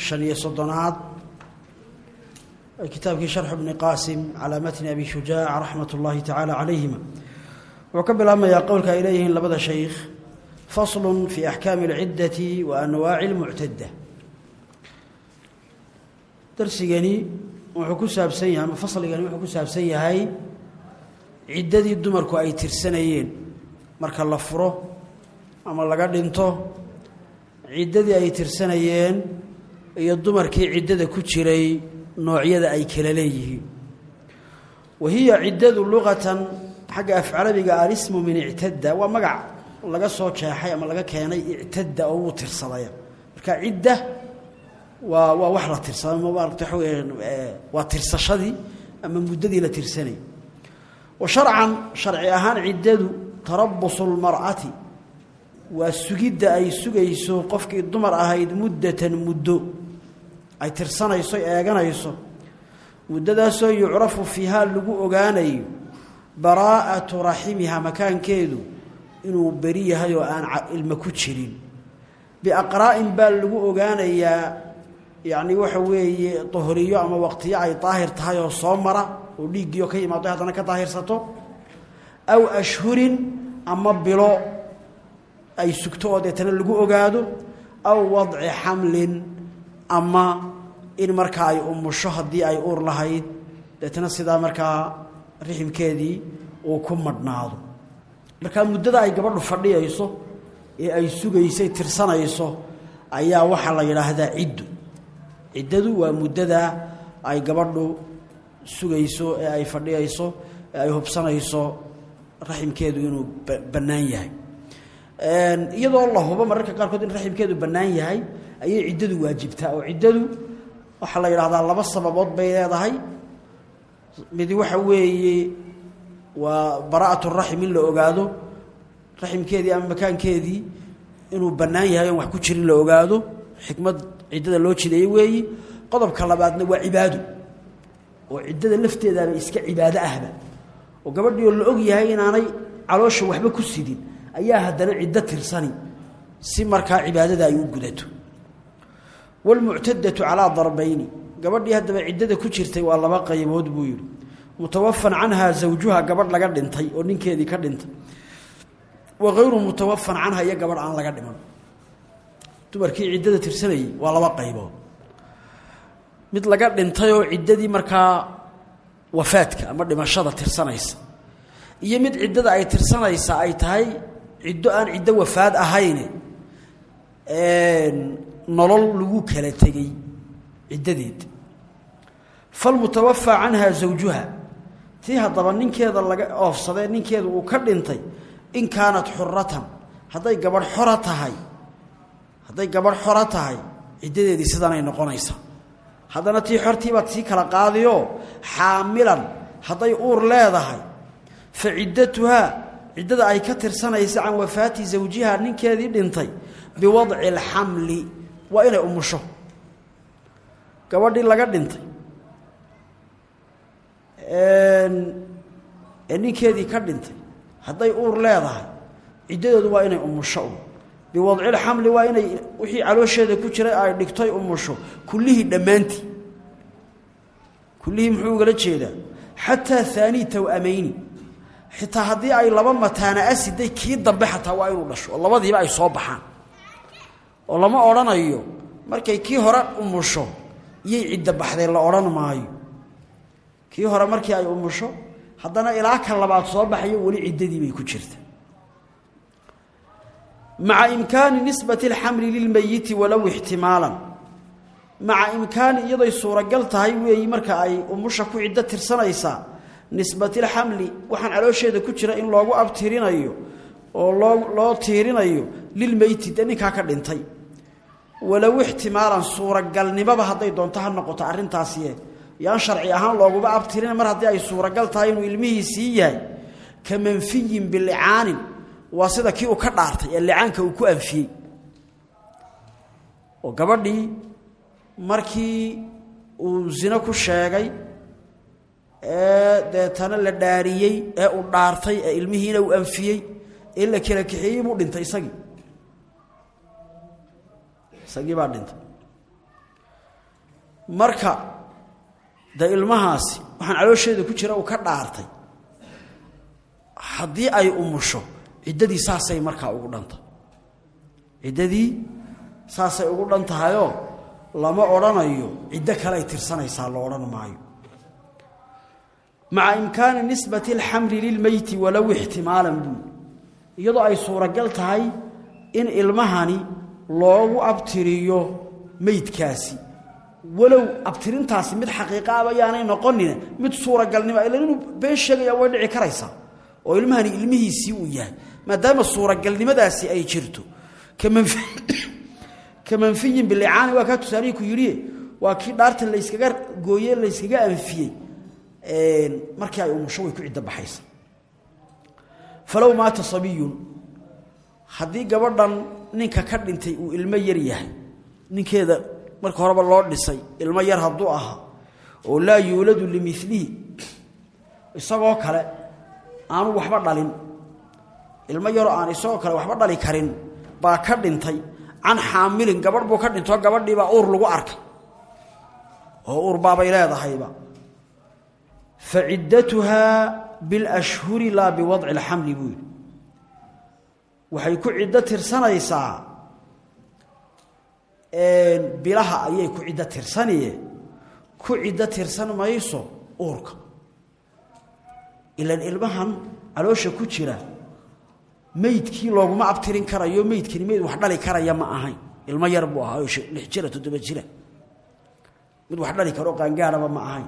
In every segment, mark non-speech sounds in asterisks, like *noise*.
شنية صدنات kitaabkii sharxu bni qaasim calaa matni abi shujaac raxmat ullaahi tacaala calayhima wuxuu ka bilaabmayaa qowlka ay leeyihiin labada shaykh faslun fii axkaami alciddati wa anwaaci lmuctadda darsigani wuxuu ku saabsan yahay ama fasligani wuxuu ku saabsan yahay ciddadii dumarku ay tirsanayeen marka la furo ama laga dhinto ciddadii ay tirsanayeen iyo dumarkii ciddada ku jiray noocyada ay kala leeyihiin. Wa hiya ciddadu luqatan xagga af carabiga alismu min ictadda waa magac laga soo jeexay ama laga keenay ictadda oo wuu tirsadaya marka cidda waa waa wax la tirsaday maarata waxa weya waa tirsashadii ama muddadii la tirsanayay wa sharcan sharci ahaan ciddadu tarabusu lmar'ati waa sugidda ay sugayso qofkii dumar ahayd muddatan muddo ay tirsanayso eeganayso muddadaasoo yucrafu fiihaa lagu ogaanayo baraa'atu raximiha makaankeedu inuu beri yahay oo aan ilmo ku jirin. Biaqraa'in baa lagu ogaanayaa yacni waxa weeye dohriyo ama waqtiyo ay daahir tahay oo soo mara oo dhiiggiio ka yimaado haddana ka daahirsato aw ashhurin ama bilo ay sugto oo deetana lagu ogaado aw wadci xamlin ama in markaa ay umusho haddii ay uur lahayd deetna sidaa markaa riximkeedii uu ku madhnaado. Markaa muddada ay gabadhu fadhiyayso ee ay sugaysay tirsanayso ayaa waxaa la yidhaahdaa ciddu. Ciddadu waa muddada ay gabadhu sugayso ee ay fadhiyayso ee ay hubsanayso raximkeedu inuu bannaan yahay. Iyadoo la hubo mararka qaarkood in raximkeedu bannaan yahay ayay ciddadu waajibtaa oo ciddadu waxaa la yidhahdaa laba sababood bay leedahay. Midi waxa weeye waa bara'at raxim in la ogaado raximkeedii ama makaankeedii inuu bannaan yahay wax ku jirin la ogaado xikmad ciddada loo jideeye weeyi. Qodobka labaadna waa cibaado oo ciddada lafteedaaba iska cibaado ahba. Oo gabadhii oo la og yahay inaanay caloosha waxba ku sidin ayaa haddana ciddo tirsani si markaa cibaadada ay u gudato wlmuctadatu calaa darbayni gabadhii haddaba ciddada ku jirtay waa laba qaybood buu yidhi mutawafan canhaa zawjuha gabadh laga dhintay oo ninkeedii ka dhintay wa hayru mutawafan canha iyo gabadh aan laga dhiman dumarkii ciddada tirsanayey waa laba qaybood mid laga dhintay oo ciddadii markaa wafaadka ama dhimashada tirsanaysa iyo mid ciddada ay tirsanaysa ay tahay ciddo aan ciddo wafaad ahayne nolol lagu kala tegey ciddadeed. Falmutawafaa canhaa zawjuha. Tii haddaba ninkeeda laga oofsadee ninkeeda uu ka dhintay in kaanat xuratan hadday gabadh xora tahay hadday gabadh xora tahay ciddadeedii sidanay noqonaysaa. Haddana tii xortiibaad sii kala qaadiyoo xaamilan hadday uur leedahay. Fa ciddatuhaa ciddada ay ka tirsanaysa can wafaati zawjiha ninkeedii dhintay biwadci alxamli waa inay umusho. Gabadhii laga dhintay. Ee ninkeedii ka dhintay. Hadday uur leedahay. Ciddadoodu waa inay umusho. Un biwadcilxamli waa inay wixii caloosheeda ku jiray ay dhigtoy umusho. Kullihii dhammaantii. Kullihii muxuu ugala jeedaa? Xataa haanii tawamayni xitaa haddii ay laba mataana asiday kii dambe xataa waa inuu dhasho. Oo labadiiba ay soo baxaan oo lama odhanayo markay kii hore umusho iyay cidda baxday la odhan maayo. Kii hore markii ay umusho haddana ilaa ka labaad soo baxayo weli ciddadii ku jirta. Maca imkaani nisbati alxamli lilmeyiti walow ixtimaalan. Maca imkaani iyaday suuragal tahay weeyi marka ay umusha ku ciddo tirsanaysaa nisbatilxamli waxaan caloosheeda ku jira in loogu abtirinayo oo loo loo tiirinayo lilmeyti dee ninkaa ka dhintay walow ixtimaalan suuragalnimoba hadday doonto ha noqoto arrintaasiye yaan sharci ahaan looguma abtirin mar haddii ay suuragal tahay inuu ilmihiisii yahay ka manfiyin bilicaanin waa sida kii uu ka dhaartay ee licaanka uu ku anfiyey. Oo gabadhii markii uu zino ku sheegay ee deetana la dhaariyey ee uu dhaartay ee ilmihiina uu anfiyey ee la kala kaxeeyey buu dhintay isagii isagii baa dhintay. Marka de ilmahaasi waxaan caloosheeda ku jira uu ka dhaartay. Haddii ay umusho ciddadii saasay markaa ugu dhanta ciddadii saasay ugu dhan tahayoo lama odhanayo ciddo ay tirsanaysaa la odhan maayo. Maca imkaani nisbati alxamli lilmeyti walow ixtimaalan buu. Iyadoo ay suuragal tahay in ilmahani loogu abtiriyo meydkaasi walow abtirintaasi mid xaqiiqaaba yaanay noqonine mid suuragalnimo ila inuu been sheegaya way dhici karaysaa oo ilmahani ilmihiisii uu yahay maadaama suuragalnimadaasi ay jirto. Ka *coughs* manfiyin bilicaani waa kaa tusaalihii ku yidhi waa kii dhaarta layskaga gooye layskaga anfiyey markii ay umusho way ku ciddo baxaysa. Falow maata sabiyun. Haddii gabadhan ninka ka dhintay uu ilmo yar yahay. Ninkeeda marka horeba loo dhisay ilmo yar hadduu ahaa oo laa yuuladu limilihi isagoo kale aanu waxba dhalin. Ilmo yaroo aan isagoo kale waxba dhali karin baa ka dhintay. Can xaamilin gabadh buu ka dhintoo gabadhiibaa uur lagu arkay. Oo uur baabay leedahayba. Fa ciddatuhaa bilashhuri laa biwadci alxamli buu waxay ku ciddo tirsanaysaa bilaha ayay ku ciddo tirsaniye. Ku ciddo tirsan mayso uurka. Ilan ilmahan caloosha ku jira meydkii looguma abtirin karayo meydkani meyd wax dhali karaya ma ahayn. Ilmo yar buu ahaa oo lix jira toddoba jira. Mid wax dhali karo qaangaaraba ma ahayn.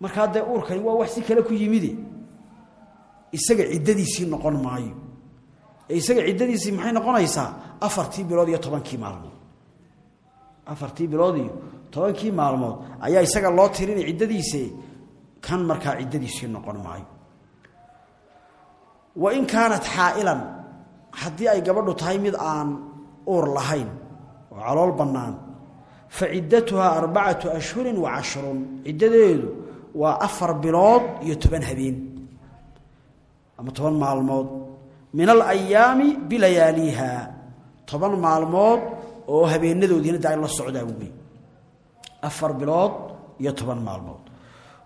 Markaa dee uurkani waa wax si kale ku yimide isaga ciddadiisii noqon maayo isaga ciddadiisii maxay noqonaysaa? Afartii bilood iyo tobankii maalmood. Afartii bilood iyo tobankii maalmood ayaa isaga loo tirinay ciddadiise. Kan markaa ciddadiisii noqon maayo. Wain kaanat xaa'ilan haddii ay gabadhu tahay mid aan uur lahayn oo calool bannaan fa ciddatuhaa arbacatu ashhurin wa cashrun. Ciddadeedu waa afar bilood iyo toban habeen. Ama toban maalmood min alayaami bilayaaliiha toban maalmood oo habeenadoodiina da la socdaa wey afar bilood iyo toban maalmood.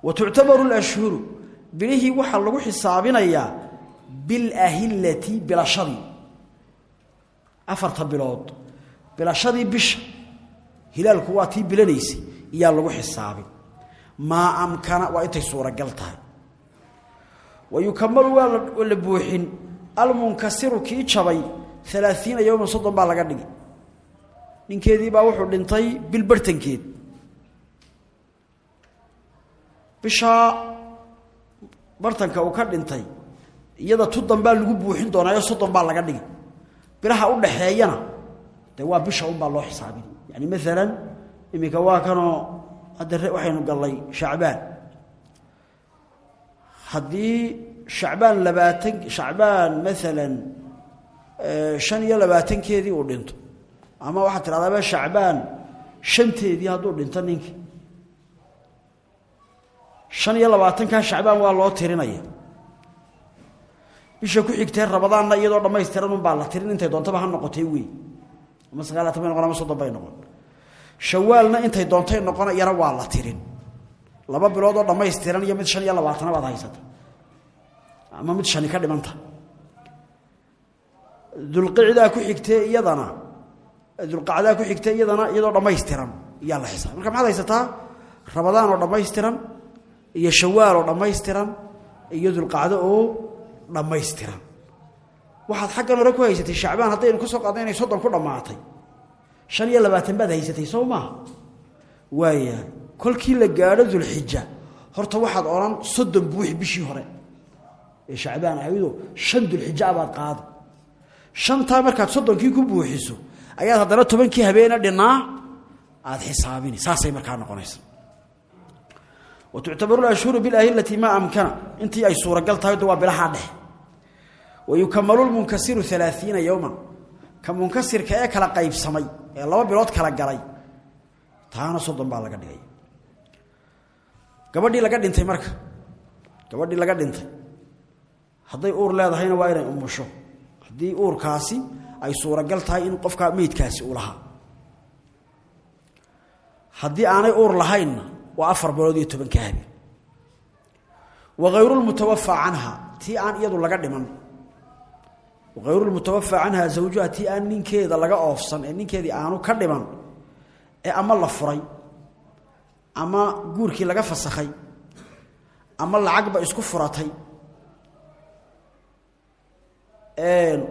Wa tuctabaru lashhuru bilihii waxaa lagu xisaabinayaa bilahillati bilashadii afarta bilood. Bilashadii bisha. Hilaalku waa tii bilanaysay iyaa lagu xisaabin. Maa amkana waa intay suuragal tahay. Wa yukamalu waa la buuxin almunkasiru kii jabay alaaiina yowman soddon baa laga dhigi ninkeedii baa wuxuu dhintay bil bartankeed. Bishaa bartanka uu ka dhintay iyada tuddan baa lagu buuxin doonaayo soddon baa laga dhigi bilaha u dhaxeeyana dee waa bisha unbaa loo xisaabin. Yani maalan iminka waa kanoo hadda waxaynu gallay shacbaan. Haddii shacbaan labaatan shacbaan maalan shan iyo labaatankeedii uu dhinto. Ama waxaad tidhahdaaba shacbaan shanteedii hadduu dhinto ninkii shan iyo labaatankaa shacbaan waa loo tirinaya. Bisha ku xigtee rabadaanna iyadoo dhammaystiran unbaa la tirin. Intay doontaba ha noqotay wey ama sagaalaatan bay noqon ama soddon bay noqon. Shawaalna intay doontay noqonayana waa la tirin. Laba biloodoo dhammaystiran iyo mid shan iyo labaatana baad haysata ama mid shani ka dhimanta. Dulqicdaa ku xigtee iyadana dulqacdaa ku xigtee iyadana iyadoo dhammaystiran iyaa la xisaab marka maxaad haysataa? Rabadaan oo dhammaystiran iyo shawaal oo dhammaystiran iyo dulqacdo oo dhammaystiran. Waxaad xaggan hore ku haysatay shacbaan haddaynu ka soo qaadna inay soddon ku dhammaatay. Shan iyo labaatan baad haysatay soo maaha waayahay kolkii la gaadho dulxija horta waxaad odhan soddon buuxi bishii hore shacbaan ahaydoo shan dulxija abaad qaada shantaa markaad soddonkii ku buuxiso ayaad haddana tobankii habeena dhinnaa aada xisaabini. Saasay markaa noqonaysa wa tuctabaru ashhuru bilahilati maa amkana. Intii ay suuragal tahay waa bilahaa dhex. Wa yukamalu lmunkasiru alaaiina yowman ka munkasirka ee kala qaybsamay ee laba bilood kala galay taana soddon baa laga dhigay. Gabadhii laga dhintay marka. Gabadhii laga dhintay hadday uur leedahayna waa inay umusho haddii uurkaasi ay suuragal tahay in qofkaa meydkaasi uu lahaa. Haddii aanay uur lahaynna waa afar bilood iyo tobanka habe wa hayrulmutawafa canha tii aan iyadu laga dhiman. Hayrulmutawafa canha zawjuha tii aan ninkeeda laga oofsan ee ninkeedii aanu ka dhiman ee ama la furay ama guurkii laga fasakhay ama lacagba isku furatay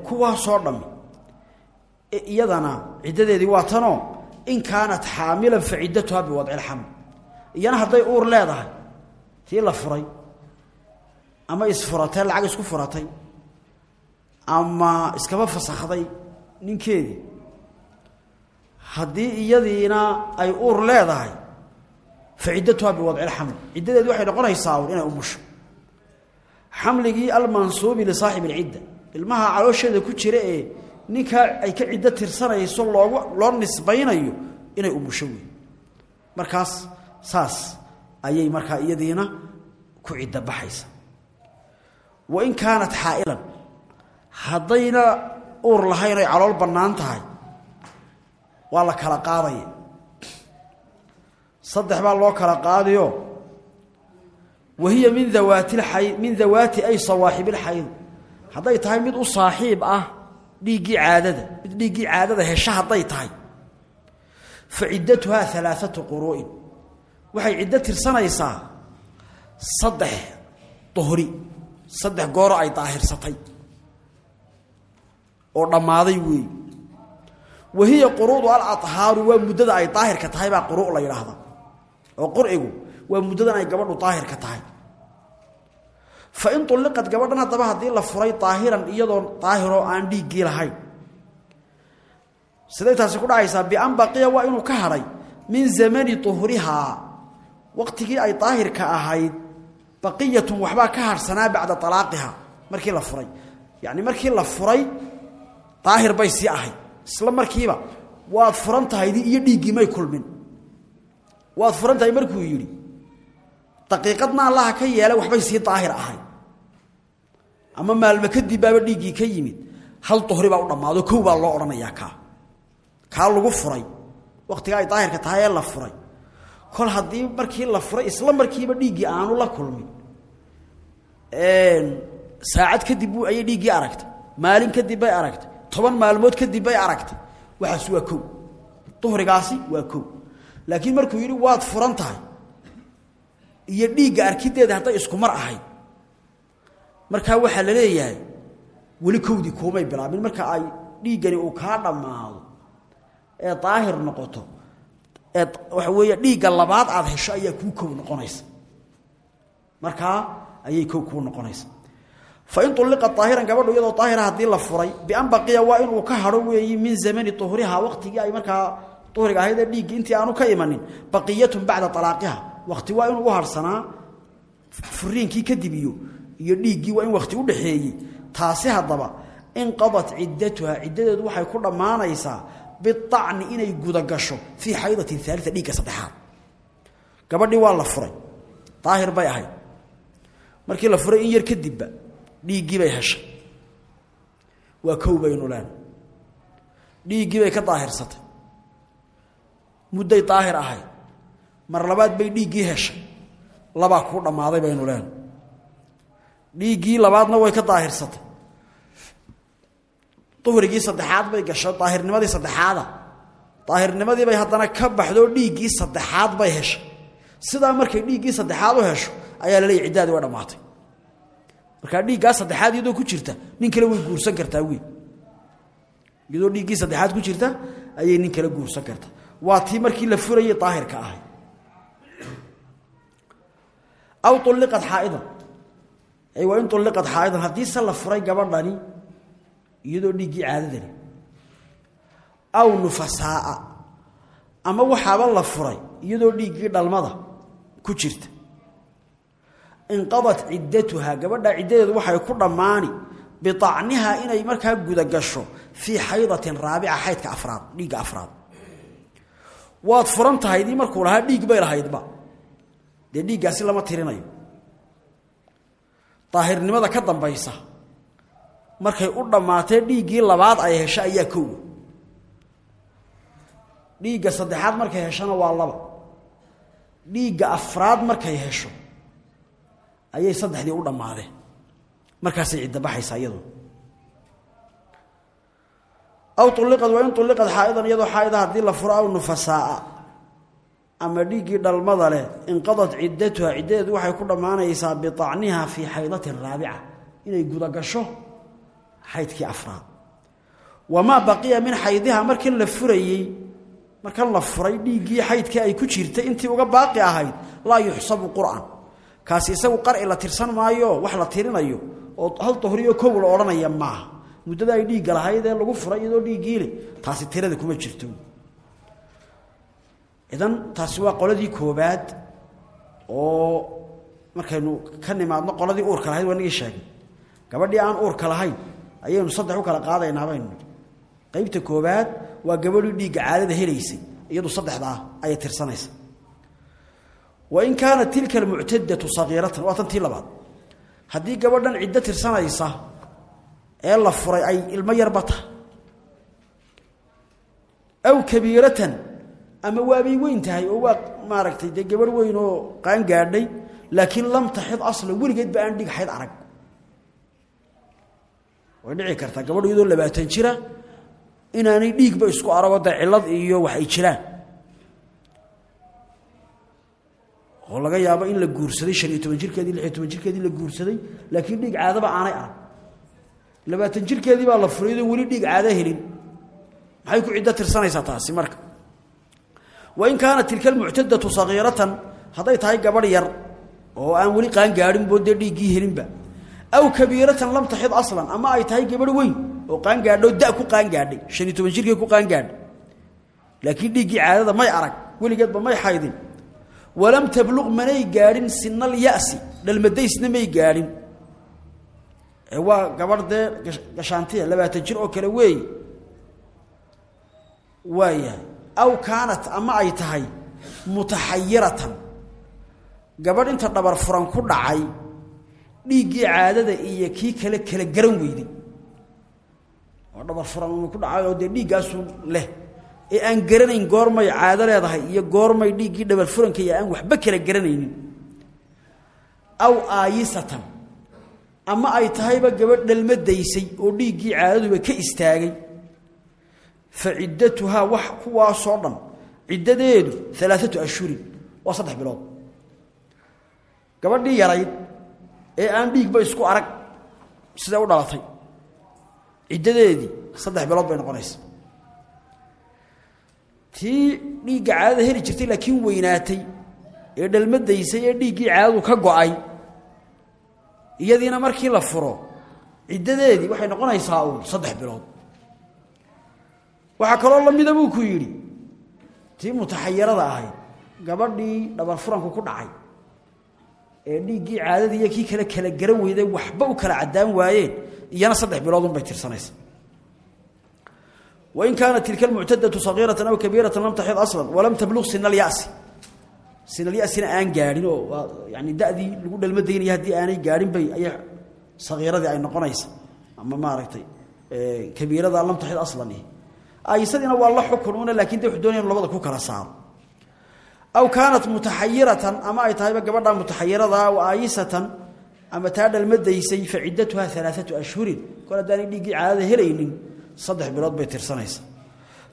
kuwaasoo dhammi. Iyadana ciddadeedii waa tanoo in kaanat xaamilan fa ciddatuha biwadci lxaml iyana hadday uur leedahay tii la furay ama isfuratay lacag isku furatay ama iskaba fasakhday ninkeedii. Haddii iyadiina ay uur leedahay fa ciddatuha biwadci lxaml ciddadeedi waxay noqonaysaa inay umusho xamligii almansuubi lisaaxibi alcidda ilmaha caloosheeda ku jira ee ninkaa ay ka ciddo tirsanayso loogu loo nisbaynayo inay umusho wey markaas saas ayay markaa iyadiina ku ciddo baxaysa. Wa in kaanat xaa'ilan haddayna uur lahayn ay calool bannaan tahay waa la kala qaadaya saddex baa loo kala qaadiyo. Wa hiya min dawaati min dawaati ay sawaaxibilxayd hadday tahay mid u saaxiib ah dhiiggii caadada mid dhiiggii caadada hesha hadday tahay. Fa ciddatuhaa alaaatu quruu'in waxay ciddo tirsanaysaa saddex duhri saddex gooro ay daahirsatay oo dhammaaday weey. Wa hiya quruudu alahaaru waa muddada ay daahirka tahay baa quru' la yidhaahda oo qurcigu waa muddadan ay gabadhu daahirka tahay fa in ulliqad gabadhan haddaba haddii la furay daahiran iyadoo daahiroo aan dhiiggii lahayn. Siday taasi ku dhacaysaa bian baqiya waa inuu ka hadhay min zamani uhrihaa waqtigii ay daahirka ahayd baqiyatun waxbaa ka harhsanaa bacda alaaqiha markii la furay. Yacni markii la furay daahir bay sii ahayd. Isla markiiba waad furan iyo dhiiggii may kulmin. Waad furan markuu yidhi daqiiqadna allaha ka yeelay waxbay sii daahir ahayd ama maalmo kadib baaba dhiiggii ka yimid hal duhri baa u dhammaado kow baa loo odhanayaa kaa. Kaa lagu furay. Wakhtiga ay daahirka tahay la furay. Kol haddii markii la furay isla markiiba dhiiggii aanu la kulmin. Saacad kadib bu ayay dhiiggii aragtay. Maalin kadib bay aragtay. Toban maalmood kadib bay aragtay. Waxaas waa kow. Duhrigaasi waa kow. Laakiin markuu yidhi waad furan iyo dhiigga arkideeda hadday isku mar ahayd markaa waxaa la leeyahay weli kowdii kuumay bilaabin. Marka ay dhiiggani uu kaa dhammaado ee daahir noqoto ee waxa weeye dhiigga labaad aad hesho ayaa kuu kow noqonaysa. Markaa ayay kow kuu noqonaysa. Fa in ulliqa daahiran gabadhu iyadoo daahira haddii la furay bian baqiya waa inuu ka hadho weeyi min zamani uhriha waqtigii ay markaa uhriga ahayd ee intii aanu ka imanin baqiyatun bacda alaaqiha wakti waa inuu u harhsanaa furiinkii kadib iyo dhiiggii waa in wakti u dhaxeeyey. Taasi haddaba inqadat ciddatuha ciddadeedu waxay ku dhammaanaysaa biacni inay gudagasho fii xaydatin aalia dhiigga saddexaad. Gabadhii waa la furay. Daahir bay ahayd. Markii la furay in yar kadibba dhiiggii bay heshay. Waa kow baynu leen bay ka daahirsatay mudday daahir ahayd. Mar labaad bay dhiiggii heshay. Labaa kuu dhammaaday baynu leen dhiiggii labaadna way ka daahirsatay duhrigii saddexaad bay gasho daahirnimadii saddexaada. Daahirnimadii bay haddana ka baxdoo dhiiggii saddexaad bay heshay sidaa markay dhiiggii saddexaad u hesho ayaa la leeyay ciddaadii way dhammaatay. Saddexaad iyadoo ku jirta nin kale way guursan kartaa wiil iyadoo dhiiggii saddexaad ku jirta ayay nin kale guursan kartaa. Waa tii markii la furayay daahirka ahay aw ulliqat xaaidan waa in ulliqat xaaidan haddii se la furay gabadhani iyadoo dhiiggii caadadani. Aw nufasaaa. Ama waxaaba la furay iyadoo dhiiggii dhalmada ku jirta. Inqadat ciddatuhaa gabadha ciddadeedu waxay ku dhammaani biacnihaa inay markaa guda gasho fii xaydatin raabica xaydka afraad dhiigga afraad. Waad furan tahay dii markuu lahaa dhiig bay lahaydba. Dee dhiiggaasi lama tirinayo daahirnimada ka dambaysa. Markay u dhammaatee dhiiggii labaad ay hesho ayaa kowa dhiigga saddexaad markay heshona waa laba. Dhiigga afraad markay hesho ayay saddexdii u dhammaadeen. Markaasay cidda baxaysaa iyadu. Aw uliqad wain uliqad xaaidan iyadoo xaaida haddii la furo aw nufasaaa ama dhiiggii dhalmada leh inqadat ciddatuha ciddadeedu waxay ku dhammaanaysaa biacniha fii xaydatin raabica inay gudagasho xaydkii afraad. Wamaa baqiya min xaydiha markii la furayey markan la furay dhiiggii xaydkii ay ku jirtay intii uga baaqi ahayd laa yuxsabu qur'an. Kaasi isagu qarci la tirsan maayo wax la tirinayo oo hal duhriyo kow la odhanaya maaha. Muddada ay dhiigga lahayd ee lagu furay iyadoo dhiiggiile taasi tirada kuma jirto idan taasi waa qoladii koobaad oo markaynu ka nimaadno qoladii uurka lahayd waa nagii sheegay. Gabadhii aan uurka lahayn ayaynu saddex u kala qaadaynaa baynu qaybta koobaad waa gabadhii dhiigga caadada helaysay iyadu saddexdaa ayay tirsanaysa. Wain kaanat tilka almuctadatu sagiiratan waa tan labaad. Haddii gabadhan ciddo tirsanaysa ee la furay ay ilmo yarba aw kabiiratan ama waabay weyn tahay oo waa maaragtay dee gabadh weyn oo qaan gaadhay laakiin lam taxid asla weligeedba aan dhig xayd arag. Way dhici kartaa gabadh iyadoo labaatan jira inaanay dhiigba isku arago dee cillad iyo wax jiraan. Oo laga yaabo in la guursaday shan iyo toban jirkeedii lix iyo toban jirkeedii la guursaday laakiin dhiig caadaba aanay arag. Labaatan jirkeedii baa la furay iyadoo weli dhiig caado helin. Maxay ku ciddo tirsanaysaa taasi marka wain kaanat tilka almuctadatu sagiiratan hadday tahay gabadh yar oo aan weli qaan gaadhin boo dee dhiiggii helinba aw kabiiratan lam taxid aslan ama ay tahay gabadh weyn oo qaan gaadho da ku qaan gaadhay shan iyo toban jirkii ku qaan gaadhay laakiin dhiiggii caadada may arag weligeedba may xaydin walam tabluq manay gaadhin sinal ya'si dhalmadaysna may gaadhin waa gabadh dee gashaantiya labaatan jir oo kale weeye waayahay aw kaanat ama ay tahay mutaxayiratan. Gabadh inta dhabar furan ku dhacay dhiiggii caadada iyo kii kale kala garan weyday. Oo dhabar furan ku dhacay oo dee dhiiggaasu leh. Ee aan garanayn goormay caado leedahay iyo goormay dhiiggii dhabar furanka iyo aan waxba kala garanaynin. Aw aayisatan. Ama ay tahayba gabadh dhalmadaysay oo dhiiggii caadaduba ka istaagay fa ciddatuhaa wax kuwaasoo dhan ciddadeedu alaaatu ashhurin waa saddex bilood gabadhii yarayd ee aan dhiigba isku arag siday u dhalatay ciddadeedii saddex bilood bay noqonaysa tii dhiigga caadada heli jirtay laakiin weynaatay ee dhalmadaysay ee dhiiggii caadadu ka go'ay iyadiina markii la furo ciddadeedii waxay noqonaysaa uun saddex bilood waxaa kaloo lamida buu ku yidhi tii mutaxayirada ahayd gabadhii dhabar furanku ku dhacay ee dhiiggii caadadii iyo kii kale garan weyday waxba u kala caddaan waayeen iyana saddex biloodunbay tirsanaysa. Wain kaanat tilka almuctadatu sagiiratan aw kabiiratan lam taxid aslan walam tabluq sina alyasi sina alyasina aan gaadhin oo yani dadii lagu dhalmadaynaya haddii aanay gaadhin bay ay sagiiradii ay noqonaysa. Ama maaragtay kabiirada lam taxid aslan aayisadiina waa la xukununa laakiin de doonaya inu labada ku kala saaro. Aw kaanat mutaxayiratan ama ay tahayba gabadha mutaxayirada aw aayisatan ama taa dhalmadaysay fa ciddatuha alaaatu ashhurin. Kol haddaanay dhiiggii caadada helaynin saddex bilood bay tirsanaysa.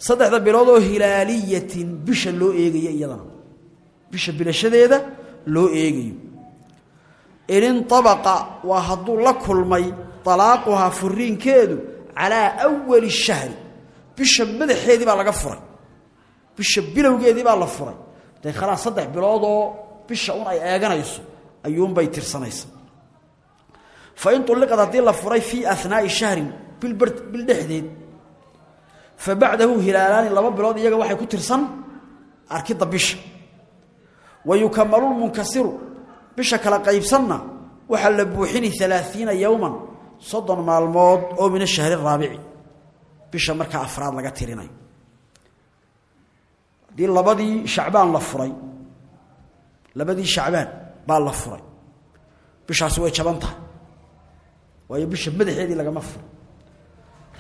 Saddexda bilood oo hilaaliyatin bisha loo eegayo iyadana. Bisha bilashadeeda loo eegayo. Inintabaqa waa hadduu la kulmay alaaquhaa furiinkeedu calaa wali shahri bisha madaxeedii baa laga furay. Bisha bilowgeedii baa la furay. Dee khalaas saddex biloodoo bisha un ay eeganayso ayuunbay tirsanaysa fa in ulliqad haddii la furay fii anaai shahrin bil dhexdeed fa bacdahu hilaalaani laba bilood iyaga waxay ku tirsan arkidda bisha. Wa yukamalu lmunkasiru bisha kala qaybsanna waxaa la buuxini alaaiina yowman soddon maalmood oo min ashahri raabici bisha markaa afraad laga tirinayo haddii labadii shacbaan la furay labadii shacbaan baa la furay. Bishaasi way jaban tahay waayo bisha madaxeedii lagama furo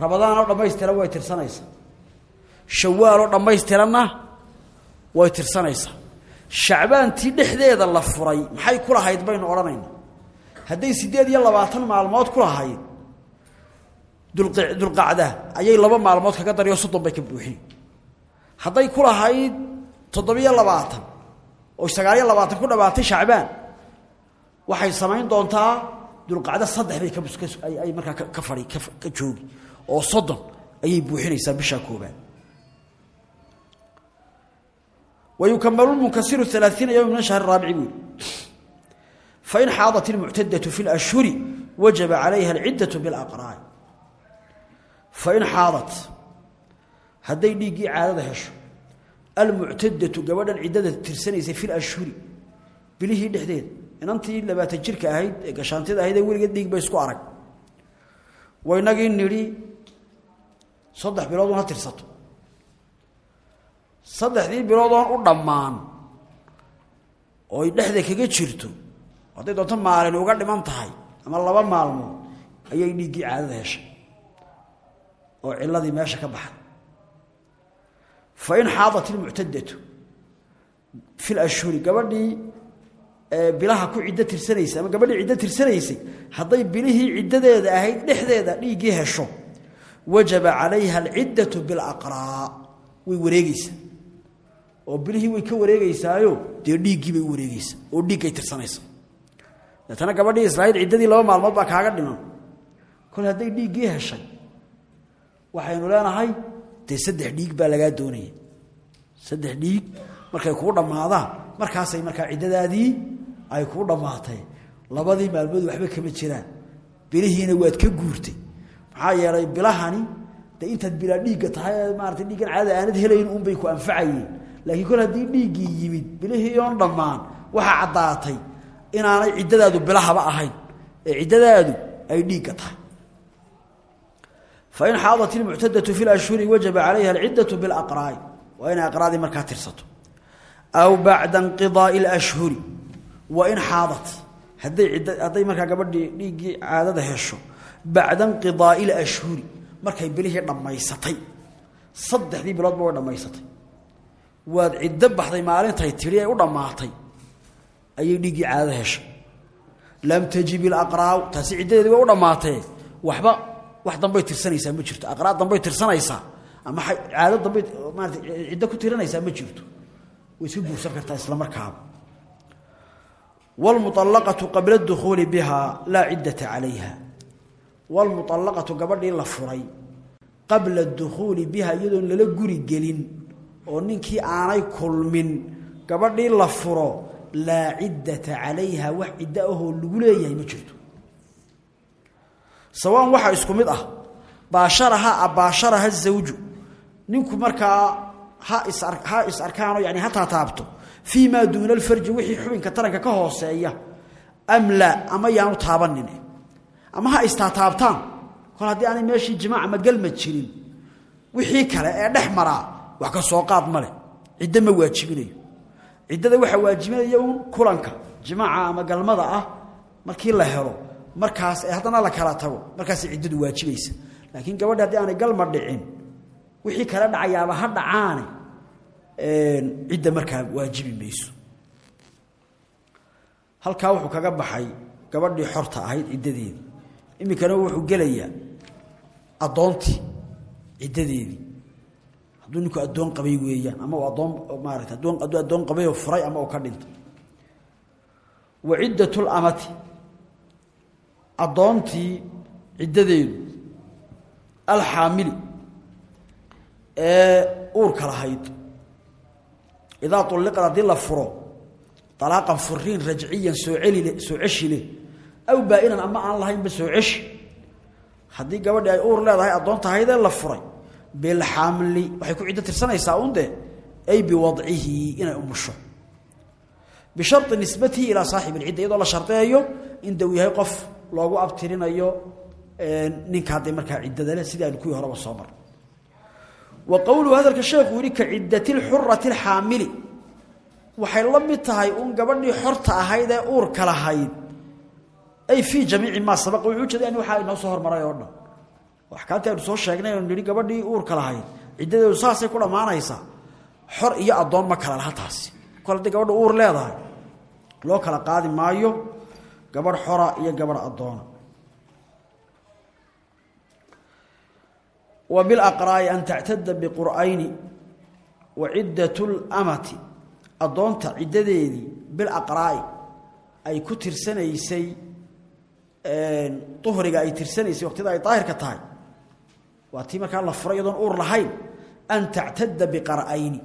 rabadaanoo dhammaystiran way tirsanaysaa shawaaloo dhammaystiranna way tirsanaysaa shacbaantii dhexdeeda la furay maxay ku lahayd baynu odhanayna hadday siddeed iyo labaatan maalmood ku lahayd dulqacda ayay laba maalmood kaga dariyo soddon bay ka buuxin. Hadday ku lahayd toddobiyo labaatan oo sagaaliyo labaatan ku dhawaatay shacbaan waxay samayn doontaa dulqacdo saddex bay kaay markaa ka fai ka joogi. Oo soddon ayay buuxinaysaa bishaa koobaad lmunkasiru alaaiina yowma min ashhar raabici buuli fain xaadat ilmuctadatu fi lashhuri wajaba calayha alciddatu bilaqraa'i fain xaadat hadday dhiiggii caadada hesho almuctadatu gabadhan ciddada tirsanaysay fi lashhuri bilihii dhexdeeda inantii labaatan jirka ahayd ee gashaantida ahayd ee weligeed dhiig bay isku arag. Waynagii nidhi saddex bilood un ha tirsato. Saddexdii biloodoon u dhammaan ooy dhexda kaga jirto hadday doonto maalin uga dhiman tahay ama laba maalmood ayay dhiiggii caadada heshay oo ciladii meesha ka baxay fain xaadat ilmuctadatu fi lashhuri gabadhii bilaha ku ciddo tirsanaysay ama gabadhii ciddo tirsanaysay hadday bilihii ciddadeeda ahayd dhexdeeda dhiiggii hesho wajaba calayha alciddatu bilaqraa way wareegeysaa oo bilihii way ka wareegeysaayo dee dhiiggii bay u oo dhiiggay tirsanaysaa deetana gabadhii israa'iil ciddadii laba maalmood baa kaaga dhiman. Kol hadday dhiiggii heshay waxaynu leenahay dee saddex dhiig baa lagaa doonaya saddex dhiig markay kuu dhammaadaan markaasay markaa ciddadaadii ay kuu dhammaatay. Labadii maalmood waxba kama jiraan. Bilihiina waad ka guurtay. Maxaa yeelay bilahani dee intaad bilaa dhiigga tahay maarata dhiiggan caadada aanad helayn unbay ku anfacayeen. Laakiin kol haddii dhiiggii yimid bilihii oon dhammaan waxaa caddaatay inaanay ciddadaadu bilahaba ahayn. Ee ciddadaadu ay dhiigga tahay fain xaadat ilmuctadatu fi lashhuri wajaba calayha alciddatu bilaqraa'i waa inay aqraadii markaa tirsato aw bacda inqidaai alashhuri wain xaadat hadday idd hadday markaa gabadhii dhiiggii caadada hesho bacda inqidaai alashhuri markay bilihii dhammaysatay saddexdii biloodba way dhammaysatay waad ciddo baxday maalintay tidhi ee u dhammaatay ayay dhiiggii caadada heshay lam tajib ilaqraa'u taasi ciddadeedii way wax dambay tirsanaysaa ma jirto. Aqraad dambay tirsanaysaa. Ama caado dambay maarata ciddo ku tiranaysaa ma jirto. Way iska guursan kartaa isla markaaba. Wlmuallaqatu qabla dukuuli bihaa laa ciddata calayha. Wlmuallaqatu gabadhii la furay qabla dukuuli biha iyadoon lala guri gelin oo ninkii aanay kulmin gabadhii la furo laa ciddata calayha wax ciddo ahoo lagu leeyahay ma jirto sawaan waxaa isku mid ah. Baasharaha abaasharaha zawju. Ninku markaa ha is ha is arkaano yani ha taataabto. Fii maa duuna alfarji wixii xubinka taranka ka hooseeya. Am laa ama yaanu taabanin ama ha istaataabtaan kol haddii aanay meeshii jimaac ama galma jirin. Wixii kale ee dhex wax ka soo qaad ma leh. Ma waajibinayo. Ciddada waxaa waajibinaya kulanka. Jimaaca ama galmada ah markii la helo markaas haddana la kala tago markaasay ciddadu waajibaysa. Laakiin gabadhi haddii aanay galma dhicin wixii kala dhacayaaba ha dhacaane cidda markaa waajibi mayso. Halkaa wuxuu kaga baxay gabadhii xorta ahayd ciddadeedii iminkana wuxuu gelayaa addoontii ciddadeedii hadduu ninku addoon qabay weeyaan ama uu addoon maarata addoon hadduu addoon qabay oo furay ama uu ka dhintay. Wa ciddat lamati addoontii ciddadeedu alxaamili ee uurka lahayd. Idaa ulliqad haddii la furo alaaqan furiin rajciyan soo celile soo ceshi aw baa-inan ama aan lahaynba soo ceshi. Haddii gabadhii ay uur leedahay addoon tahaydee la furay bilxamli waxay ku ciddo tirsanaysaa un de ay biwadcihi inay umusho bishari nisbatihi ilaa saaxib alcidda iyadoo la shardeeyo in dau yahay qof loogu abtirinayo ninka hadday markaa ciddada sidii aynu kuwii horeba soo mar wa qowluhu hadalka sheekuu yihi ka ciddati lxurati alxaamili waxay la mid tahay un gabadhii xorta ahayd ee uurka lahayd. Ay fii jamiici maa sabaqa. Wuxuu jeeda in waxaa inoo soo hormaray oo dhan. Oo axkaamtii aynu soo sheegnay aynu nihi gabadhii uurka lahayd. Ciddadeedu saasay ku dhammaanaysaa. Xor iyo addoon ma kala laha taasi. Kol haddii gabadha uur leedahay loo kala qaadi maayo gabadh xora iyo gabadh addoona wa bilaqraa'i an tactada biqur'ayni wa ciddat lamati addoonta ciddadeedii bilaqraa'i ay ku tirsanaysay uhriga ay tirsanaysay waqtida ay daahirka tahay. Waa tii markaa la furay iyadoon uur lahayn. An tactada biqar'ayni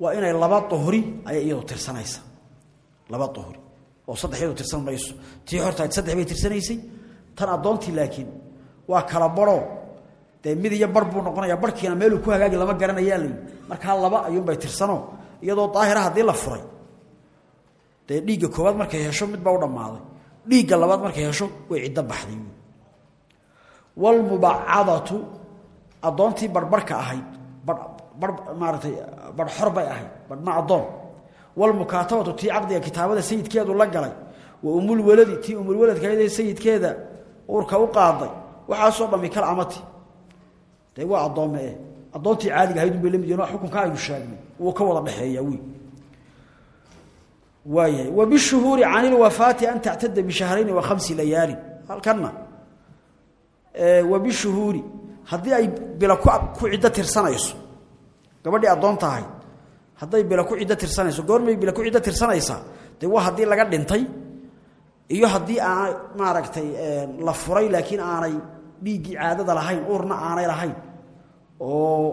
waa inay laba uhri ayay iyadu tirsanaysa. Laba uhri oo saddex iyadu tirsan mayso. Tii hortayd saddex bay tirsanaysay tan addoontii laakiin. Waa kala baroo dee mid iyo bar buu noqonaya barhkiina meeluu ku hagaagi lama garanayaa layi markaa laba ayuunbay tirsanoo iyadoo daahira haddii la furay. Dee dhiigga koowaad markay hesho midbaa u dhammaaday. Dhiigga labaad markay hesho way ciddo baxday. Wlmubacadatu addoontii barbarhka ahayd bar maaratay barh xor bay ahayd barhna addoon wlmukaatabatu tii caqdiga kitaabada sayidkeedu la galay. Wa umulwaladi tii umulwaladkaydee sayidkeeda uurka u qaaday. Waxaasoo dhami kal amati. Dee waa addoome eh. Addoontii caadiga ahayd unbay la mid yihiin xukunka aynu sheegnay. Wuu ka wada dhexeeyaa wiil waayahay. Wa bishuhuuri can ilwafaati an tactada bishahrayni wa khamsi layaalin halkanna. Wa bishuhuuri. Haddii ay bila ku ciddo tirsanayso gabadhii hadday bila ku ciddo tirsanayso goormay bila ku ciddo tirsanaysaa dee waa haddii laga dhintay? Iyo haddii aanay maaragtay la furay laakiin aanay dhiiggii caadada lahayn uurna aanay lahayn oo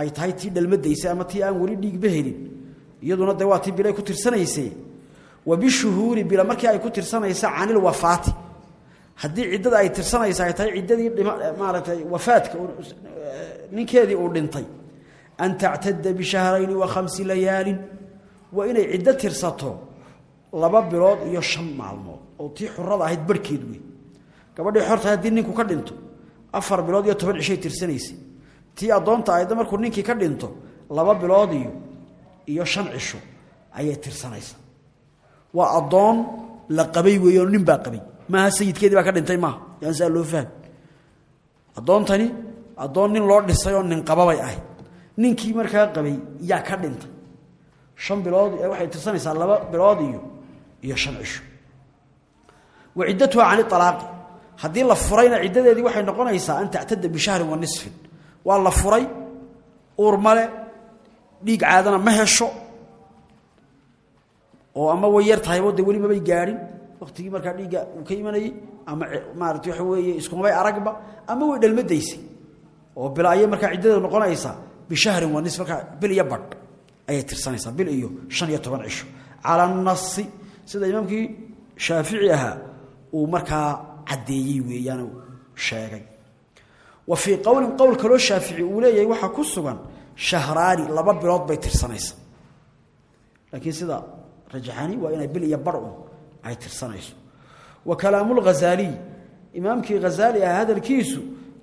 ay tahay tii dhalmadaysay ama tii aan weli dhiigba helin iyaduna de waa tii bilay ku tirsanayse wa bishuhuuri bila markii ay ku tirsanaysa canilwafaati haddii ciddada ay tirsanaysa ay tahay ciddadii maaragtay wafaadka ninkeedii uu dhintay an tactada bishahrayni wa khamsi layaalin waa inay ciddo tirsato laba bilood iyo shan maalmood oo tii xurada ahayd barhkeed wey gabadhii xorta haddii ninku ka dhinto afar bilood iyo toban cishay tirsanaysay tii addoonta ahayda markuu ninkii ka dhinto laba bilood iyo iyo shan cisho ayay tirsanaysaa waa addoon la qabay weeye oo nin baa qabay maaha sayidkeedii baa ka dhintay maaha yaan saa loo fahmi addoontani addoon nin loo dhisay oo nin qababay ahayd ninkii markaa qabay yaa ka dhintay. Shan bilood waxay tirsanaysaa laba bilood iyo iyo shan cisho. Wa ciddatuha cani alaaqi haddii la furayna ciddadeedii waxay noqonaysaa an tactada bishahrin wa nisfin. Waa la furay uur male dhiig caadana ma hesho oo ama way yar tahaybo de mabay gaadhin. Waktigii markaa dhiigga uu ka imanayey ama maarata waxa weeye iskumabay aragba ama way dhalmadaysay. Oo bil ayay markaa ciddadeedu noqonaysaa bishahrin wa nis markaa bil iyo badh ayay tirsanaysaa bil iyo shan iyo toban cisho cala nasi sida imaamkii shaafici ahaa uu markaa caddeeyey weeyaan sheegay wa fii qowlin qowl kaloo shaafici uu leeyahay waxaa ku sugan shahraani laba bilood bay tirsanaysa laakiin sida rajaxani waa inay bil iyo un ay tirsanayso wa kalaamu lghazaaliy imaamkii ah hadalkiisu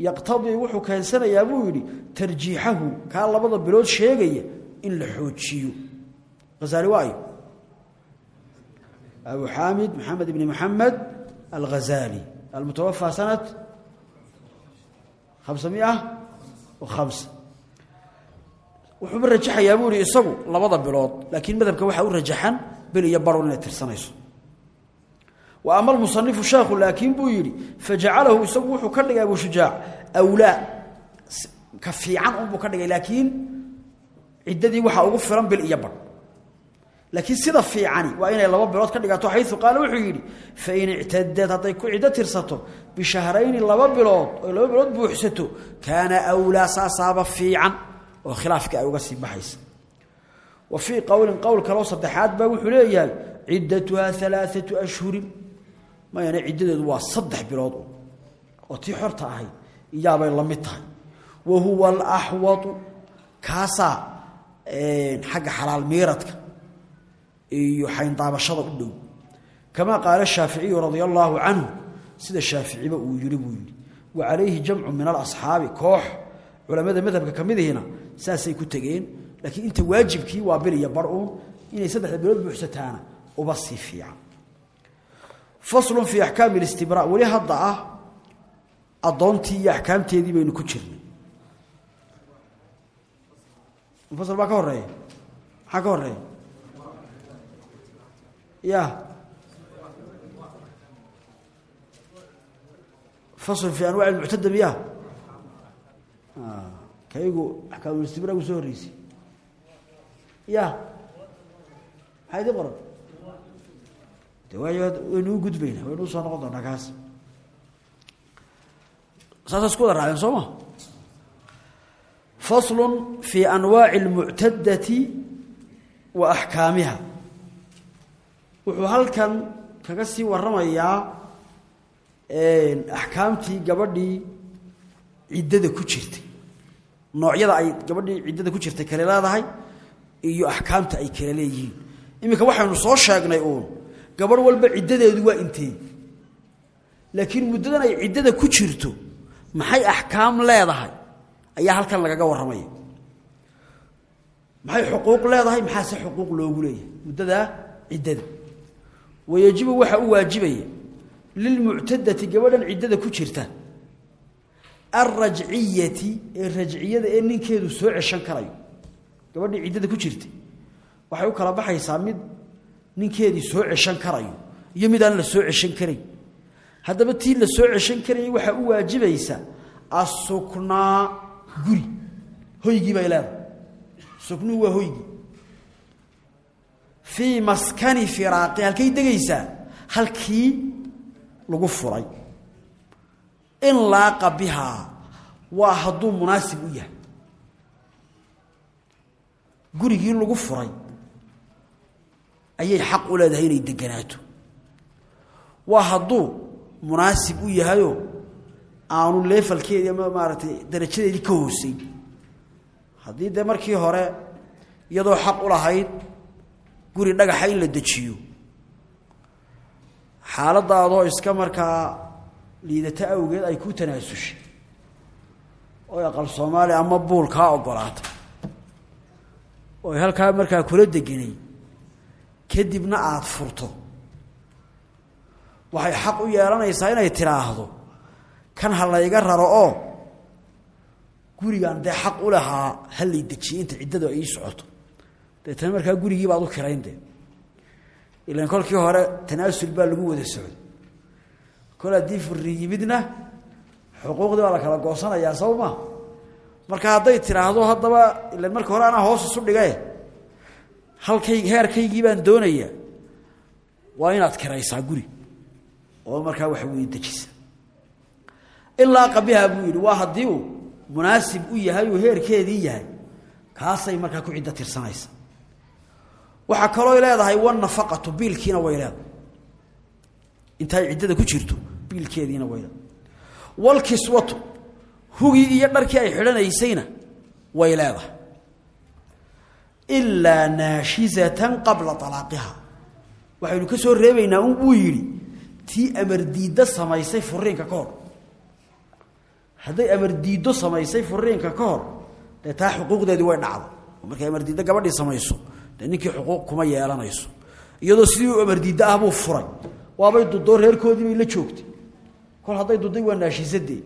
yaqtadii wuxuu keensanayaa buu yidhi tarjiixahu. Kaa labada bilood sheegaya in la xoojiyo. Hazaali waayo. Abu xaamid maxamed ibni maxamed alghazaali almutawafaa sanat hamsamia hamsa wuxuuba rajaxayaa buu yihi isagu labada bilood. Laakiin madhabka waxaa u rajaxan bil iyo barun tirsanayso wa ama almusanifu sheekhu laakiin buu yidhi fajacalahu isagu wuxuu ka dhigay abu shujaac awlaa. Ka fiican unbuu ka dhigay laakiin ciddadii waxaa ugu filan bil iyo bar laakiin sida fiicani waa inay laba bilood ka dhigato xayu qaala wuxuu yidhi fain ictadad hadday ku ciddo tirsato bishahrayni laba bilood oo laba bilood buuxsato kaana awlaa saasaaba fiican. Oo khilaafkii ay uga sii baxaysa. Wa fii qowlin qowl mayana ciddadeedu waa saddex bilood oo tii xorta ahayd iyaabay la mid tahay. Wa huwa alaxwatu kaasaa xagga xalaal miiradka iyo xayndaabashada u dhow. Kamaa qaala shaaficiyu radia allaahu canhu sida shaaficiba uu yidhi buu yidhi wa calayhi jamcu min alasxaabi koox. Culamada madhabka ka saasay ku tegeen laakiin inta waajibkii waa bil iyo bar uun inay saddexda bilood buuxsataana uba sii fiican faslun fii axkaami listibraa weli hadda ah addoontii iyo axkaamteedii baynu ku jirnay. Fasl baa ka horreeya maxaa ka horreeya ya fasl fi anwac muctada miya kaygu axkaamulistibraa gu soo horreysay de waayo waynu u gudbayna waynu u soo noqon doonaa kaas. Saasa wada raaceen soo ma? Fi anwaaci اlmuctadati wa axkaamiha. Wuxuu halkan kaga sii waramayaa axkaamtii gabadhii ciddada ku jirtay. Noocyada ay gabadhii ciddada ku jirtay kale leedahay iyo axkaamta ay kale leeyihiin. Iminka waxaynu soo sheegnay uun gabadh walba ciddadeedu waa intee laakiin muddadan ay ciddada ku jirto maxay axkaam leedahay? Ayaa halkan lagaga warramaya. Maxay xuquuq leedahay? Maxaase xuquuq loogu leeyahay? Muddadaa ciddada. Wayajibu waxaa u waajibaya lilmuctadati gabadhan ciddada ku jirta. Alrajciyati ee rajciyada ee ninkeedu soo ceshan karayo. Gabadhii ciddada ku jirta waxay u kala baxaysaa mid ninkeedii soo ceshan karayo iyo mid aan la soo ceshan karayn haddaba tii la soo ceshan karayay waxaa u waajibaysa asuknaa guri hoygii bay leedahay. Suknuhu waa hoygii. Fii maskani firaaqi halkay degaysaa halkii lagu furay. In laaqa bihaa waa hadduu munaasib u yahay. Gurigii lagu furay ayay xaq u leedahay inay deganaato. Waa hadduu munaasib u yahayoo aanu leefalkeedii ama maaragtay darajadeedii ka hooseyn. Haddii dee markii hore iyadoo xaq u lahayd guri dhagaxa in la dejiyo. Xaaladaadoo iska markaa liidata awgeed ay ku tanaasushay oy aqal soomaaliya ama buul kaa ogolaatay oy halkaa markaa kula deganay kadibna aada furto. Waxay xaq u yeelanaysaa inay tidhaahdo kan ha layga raro oo gurigan dee xaq u lahaa ha lay dejiyey inta ciddadu ay ii socoto. Deetana markaa gurigii baad u kirayn dee. Ilan kolkii hore tanaasul baa lagu wada socday. Kol haddii furi yimidna xuquuqdii baa la kala goosanayaa ma marka hadday tidhaahdo haddaba ilan marka hore anaa hoos isu dhigae halkay heerkaygii baan doonaya waa inaad kiraysaa guri. Oo markaa waxa weeye dejisa. Ilaa qabiha buu waa haddii uu munaasib u yahay uu heerkeedii yahay kaasay markaa ku ciddo tirsanaysa. Waxaa kaloo leedahay wanafaqatu biilkiina way leedahay. Intaay ciddada ku jirto biilkeediina way leedahay. Walkiswatu hugii iyo dharkii ay xidhanaysayna way leedahay ilaa naashizatan qabla alaaqiha waxaynu ka soo reebaynaa un buu yidhi tii amardiiddo samaysay furiinka ka hor hadday amardiiddo samaysay furiinka ka taa xuquuqdeedii way dhacdo markay amardiiddo gabadhii samayso dee ninkii xuquuq kuma yeelanayso iyadoo sidii u amardiiddo ah buu furay waabay dudoo reerkoodii bay la joogtay kol hadday duday waa naashisadee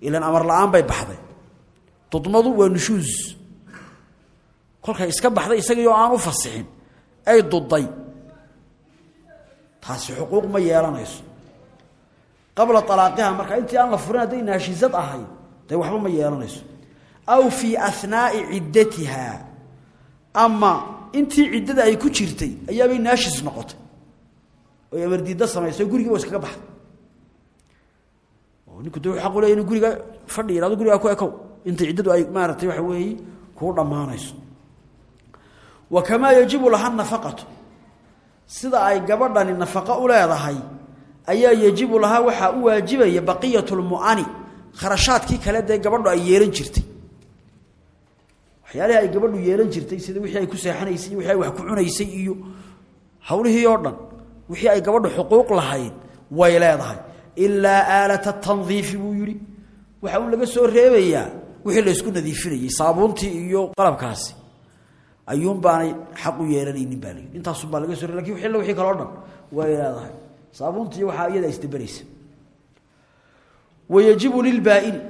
ilan amar la'aan bay baxday dudmadu waa nushuus kolkay iska baxday isagiioo aan u fasixin. Ay duday taasi xuquuq ma yeelanayso. Qabla alaaqiha marka intii aan la furin hadday naashisad ahayd dee waxba ma yeelanayso. Aw fii ahnaai ciddatiha. Ama intii ciddada ay ku jirtay ayaabay naashis noqotay. Oy amardiidda samaysay gurigii waa iskaga baxday ninku de xaqu leey inu guriga fadhi gurigaa ku ekow. Inta ciddadu ay maaratay waxa weeye kuu dhammaanayso wa kamaa yajibu laha nafaqatu. Sida ay gabadhani nafaqo u leedahay ayaa yajibu lahaa waxaa u waajibaya baqiyat lmu'ani kharashaadkii kale dee gabadhu ay yeelan jirtay. Waxyaalihii ay gabadhu yeelan jirtay sida wixii ay ku seexanaysay iyo wixii ay wax ku cunaysay iyo hawlihii oo dhan wixii ay gabadhu xuquuq lahayd way leedahay. Ilaa aalata tandiifi buu yidhi. Waxa uu laga soo reebayaa wixii la isku nadiifinayey saabuuntii ayuun baanay xaq u yeelanaynin baa layidhi intaasun baa laga soo reebay laakiin wixii wixii kaloo dhan way leedahay. Saabuuntii waxaa iyada isdabaraysa wayajibu lilbaa'ini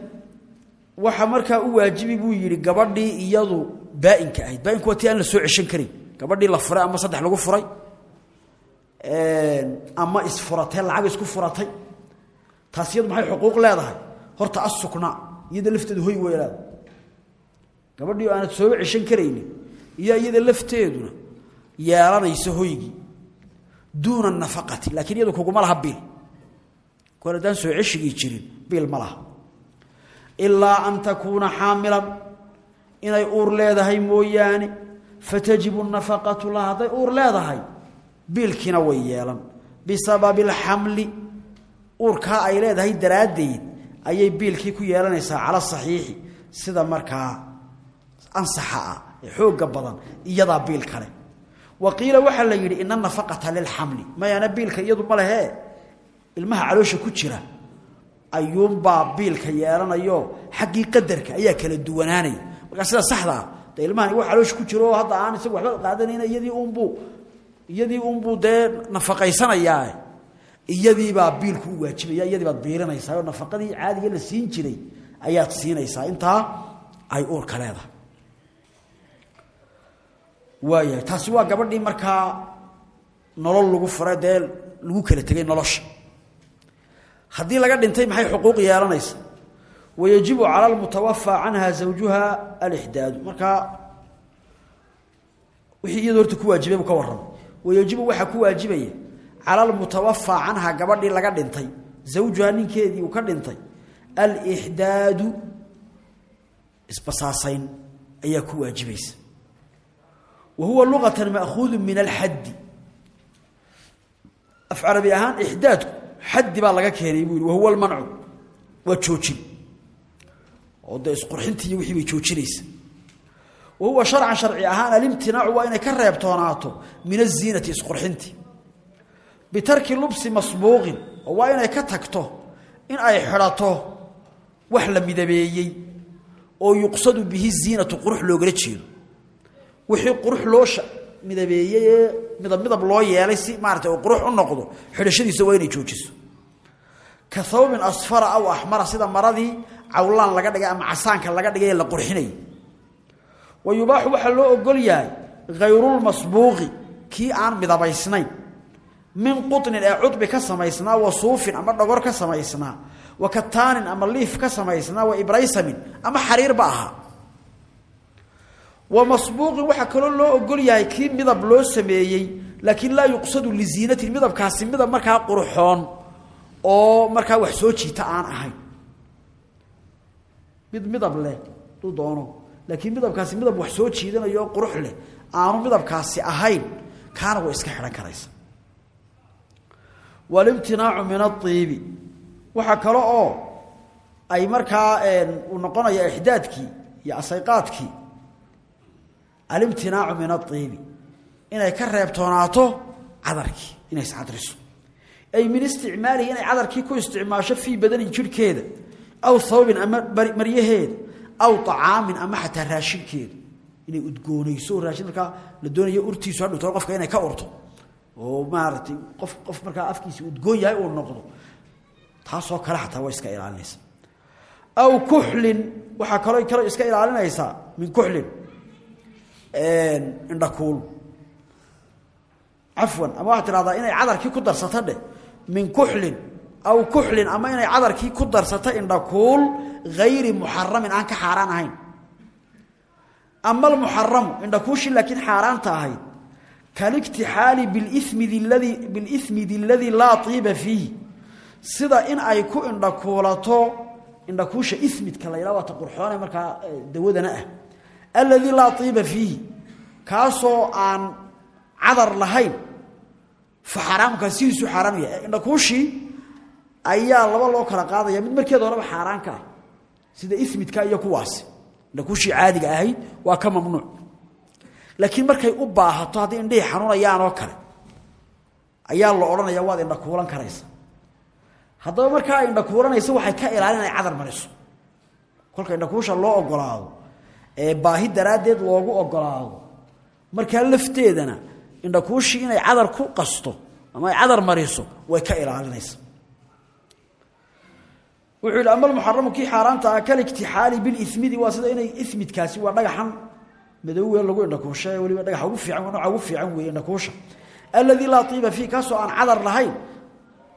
waxa markaa u waajibi buu yidhi gabadhii iyadu baainka ahayd. Baainku waa tii aan la soo ceshan karin. Gabadhii la furay ama saddex lagu furay. Ama isfuratee lacag isku furatay. Taas maxay xuquuq leedahay? Horta asuknaa iyada lafteedu hoy leedahay gabadhii aanad sooba ceshan karaynin iyo iyada lafteeduna yeelanaysa hoygii duuna nafaqati laakiin iyadu kuguma laha biil. Kuwan haddaan soo ceshigii jirin biil ma laha. An takuuna xaamilan inay uur leedahay mooyaane fatajibu nafaqatu laha hadday uur leedahay biilkiina way yeelan. Bisababi alxamli uurkaa ay leedahay daraaddeed ayay biilkii ku yeelanaysaa cala saxiixi. Sida markaa ansaxa ah ee xoogga badan iyadaa biil kale. Wa qiila la yidhi ina nafaqata lilxamli mayaana biilka iyadu ma lehee ilmaha caloosha ku jira. Ayuunbaa biilka yeelanayo. Xaggii ayaa kala duwanaanaya. Markaa sida saxdaa de ilmahan wa caloosha ku jiro hadda aan isagu waxba qaadanayna iyadii unbuu iyadii unbuu dee nafaqaysanayaa. Iyadiibaa biilku u waajibaya iyadii baad biirinaysaa. Oo nafaqadii caadiga la siin jiray ayaad siinaysaa. Intaa ay uurka leedahay waayahay taasi waa gabadhii markaa nolol lagu furay dee lagu kala tegay nolosha. Haddii laga dhintay maxay xuquuq yeelanaysa? Wayajibu cala almutawafaa canha zawjuha alixdaadu. Markaa wixii iyado horta ku waajibay buu ka wayajibu waxaa ku waajibaya cala almutawafaa canha gabadhii laga dhintay zawjuha ninkeedii uu ka dhintay alixdaadu isbasaasayn ayaa ku waajibaysa wa huwa luqatan ma'khuudu min alxaddi af carabi ahaan ixdaadku xaddi baa laga keenay buu yihi wahuwa almancu waa joojin. Oo dee isqurxintii iyo wixii bay joojinaysa wa huwa sharcan sharci ahaan alimtinaacu waa inay ka reebtoonaato min aziinati isqurxintii. Bitarki lubsi masbuuqin oo waa inay ka ay xidhato oo yuqsadu bihi ziinatu wixii qurux loo midabeeyey ee midab midab loo yeelay si maarata qurux u noqdo xidhashadiisa waa inay joojiso. Ka hawbin asfara aw axmara sida maradii cawlaan laga dhigay ama casaanka laga dhigay la qurxinayay wa yubaaxu waxaa loo ogol yahay hayrulmasbuuqi kii aan midabaysnayn. Min quطnin ee cudbi ka samaysnaa wa suufin ama dhogor ka samaysnaa wa kataanin ama liif ka samaysnaa wa ibraysamin ama xariirba ahaa wa masbuuqin waxaa kaloo loo ogol yahay kii midab loo sameeyey laakiin laa yuqsadu liziinatin midabkaasi midab markaa qurxoon oo markaa wax soo jiita aan ahayn. Mid midab leh duu doono laakiin midabkaasi midab wax soo jiidanayo qurux leh aanu midabkaasi ahayn kaana way iska xidhan karaysa. Walimtinaacu min aiibi waxaa kale oo ay markaa noqonaya ixdaadkii iyo asayqaadkii alimtinaacu min aiibi inay ka reebtoonaato cadarkii inay iscadriso ay min isticmaalihi inay cadarkii ku isticmaasho fii badanin jirhkeeda aw hawbin ama maryaheeda aw acaamin ama xataa raashinkeeda. Inay udgoonayso raashin la doonayo urtiisu hadhowto qofka inay ka urto. Oo maaratay qof qof markaa afkiisa udgoon yahay uu noqdo. Taasoo kale xataa way iska ilaalinaysaa. Aw kuxlin waxaa kaloo kaloo iska ilaalinaysaa min kuxlin indhakuul cafwan ama waxaad tidhahdaa inay cadarkii ku darsato dheh min kuxlin aw kuxlin ama inay cadarkii ku darsato indhakuul hayri muxaramin aan ka xaaraan ahayn. Ama almuxaramu indhakuushii laakiin xaaraanta ahayd. Ladii bilismidi aladii laa iiba fiihi. Sida in ay ku indhakuulato indhakuusha ismidka la yidhaha waata qurxoone markaa dawadana ah alladii laa iiba fiihi. Kaasoo aan cadar lahayn. Fa xaraamkaa sidiisuu xaaraam yahay. Indhakuushii ayaa laba loo kala qaadaya. Mid markeeda horeba xaaraan ka ah sida ismidka iyo kuwaasi indhakuushii caadiga ahayd waa ka mamnuuc. Laakiin markay u baahato haddii indhihii xanuunayaan oo kale ayaa la odhanaya waad indha kuulan karaysa haddaba markaa ay indha kuulanaysa waxay ka ilaalin inay cadar mariso. Kolka indhakuusha loo ogolaado ee baahi daraaddeed loogu ogolaado markaa lafteedana indhakuushii inay cadar ku qasto ama ay cadar mariso way ka ilaalinaysa. Wuxuu yidhi ama almuxaramu kii xaaraanta ah kaliktixaali bilimidi waa sida inay imidkaasi waa dhagaxan madowwe lagu indhakuusha weliba dhagaxa ugu fiican nooca ugu fiican weeye indhakuusha. Alladii laa tiiba fii kaasoo aan cadar lahayn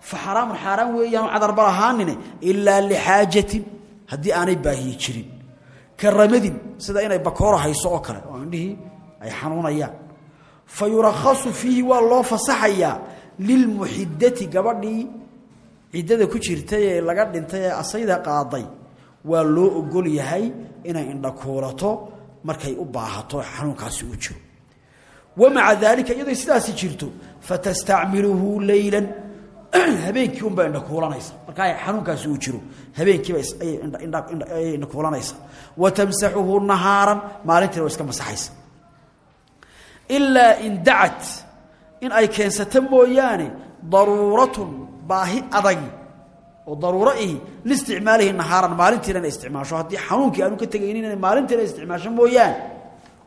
fa xaraamun xaaraan weeyaanu cadarba lahaanine ilaa lixaajatin haddii aanay baahiye jirin ka ramadin sida inay bakooro hayso oo kale. Oo indhihii. Ay xanuunayaan. Fa yurakhasu fiihi waa loo fasaxayaa lilmuxidati gabadhii. Ciddada ku jirtay ee laga dhintay ee asayda qaaday waa loo ogol yahay inay indhakuulato markay u baahato xanuunkaasi uu jiro. Wamaca daalika iyadoo sidaasi jirto fatastacmiluhu leylan *clears throat* habeenkii unbaa indhakuulanaysa markaa xanuunkaasi uu jiro habeenkiiba ayay indhakuulanaysa wa tamsaxuhu nahaaran maalintiina iska masaxaysa. Ilaa in dacat in ay keensato mooyaane daruuratun baahi adagi oo daruuro ihi liisticmaalihi nahaaran maalintiina inay isticmaasho. Haddii xanuunkii aanu ka tegaynin inay maalintiina isticmaasho mooyaane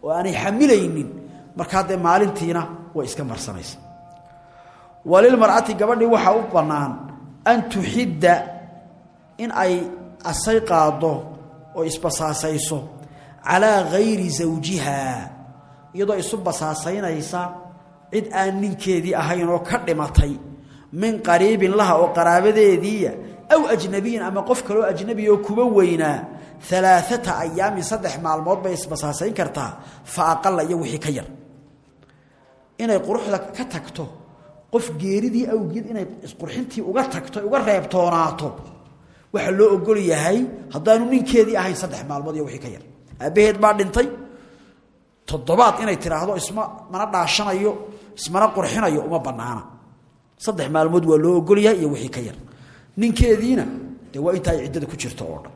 oo aanay xamilaynin markaa dee maalintiina way iska marsanaysa walilmar'ati gabadhii waxaa u bannaan an tuxidda in ay asay qaaddo oo isbasaasayso calaa gayri zawjiha iyadoo isu basaasaynaysa cid aan ninkeedii ahayn oo ka dhimatay min qariibin laha oo qaraabadeediiya aw ajnabiyin ama qof kaloo ajnabi oo kuba weynaa alaaata ayaamin saddex maalmood bay isbasaasayn kartaa fa aqala iyo wixii ka yar. Inay quruxda ka tagto qof geeridii awgeed inay isqurxintii uga tagto uga reebtoonaato waxaa loo ogol yahay haddaanu ninkeedii ahayn saddex maalmood iyo wixii ka yar. Aabbaheed baa dhintay toddobaad inay tiraahdo isma mana dhaashanayo ismana qurxinayo uma bannaana. Saddex maalmood waa loo ogol yahay iyo wixii ka yar. Ninkeediina dee waa inta ciddada ku jirto oo dhan.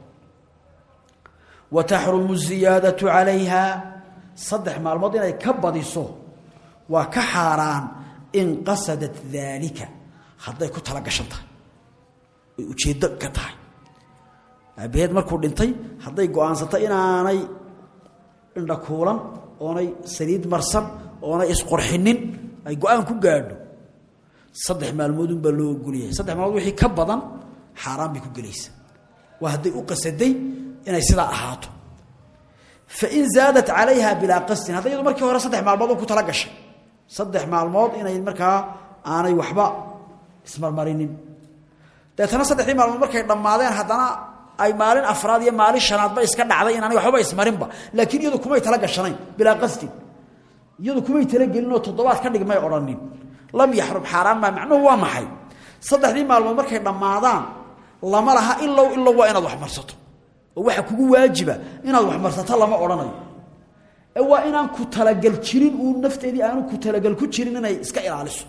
Wa taxrumu ziyaadatu calayha saddex maalmood inay ka badiso waa ka xaaraan in qasadat daalika hadday ku tala gashan tahay. Ay ujeeddo ka tahay. Aabbaheed markuu dhintay hadday go'aansato inaanay indhakuulan oonay saliid marsan oonay isqurxinin ay go'aan ku gaadho. Saddex maalmoodunbaa loo ogolyahay. Saddex maalmood wixii ka badan xaaraan bay ku gelaysa. Waa hadday u qasaday inay sidaa ahaato. Fain zaadat calayha bilaa qasdin. Hadday iyadu markii hore saddex maalmood ku tala gashay saddex maalmood inay markaa aanay waxba ismarmarinin. Deetana saddexdii maalmood markay dhammaadeen haddana ay maalin afraad iyo maalin shanaadba iska dhacday inaanay waxbaba ismarinba. Laakiin iyadu kumay tala gashanayn bilaa qasdin iyadu kumay talagelinoo toddobaad ka dhigmay odhanin lam yaxrum xaaraan maa macnuhu waa maxay? Saddexdii maalmood markay dhammaadaan lama laha ilow ilow waa inaad wax marsato. Oo waxa kugu waajiba inaad wax marsato lama odhanayo waa inaan ku talagal jirin uu nafteedii aanu ku talagal ku jirin inay iska ilaaliso.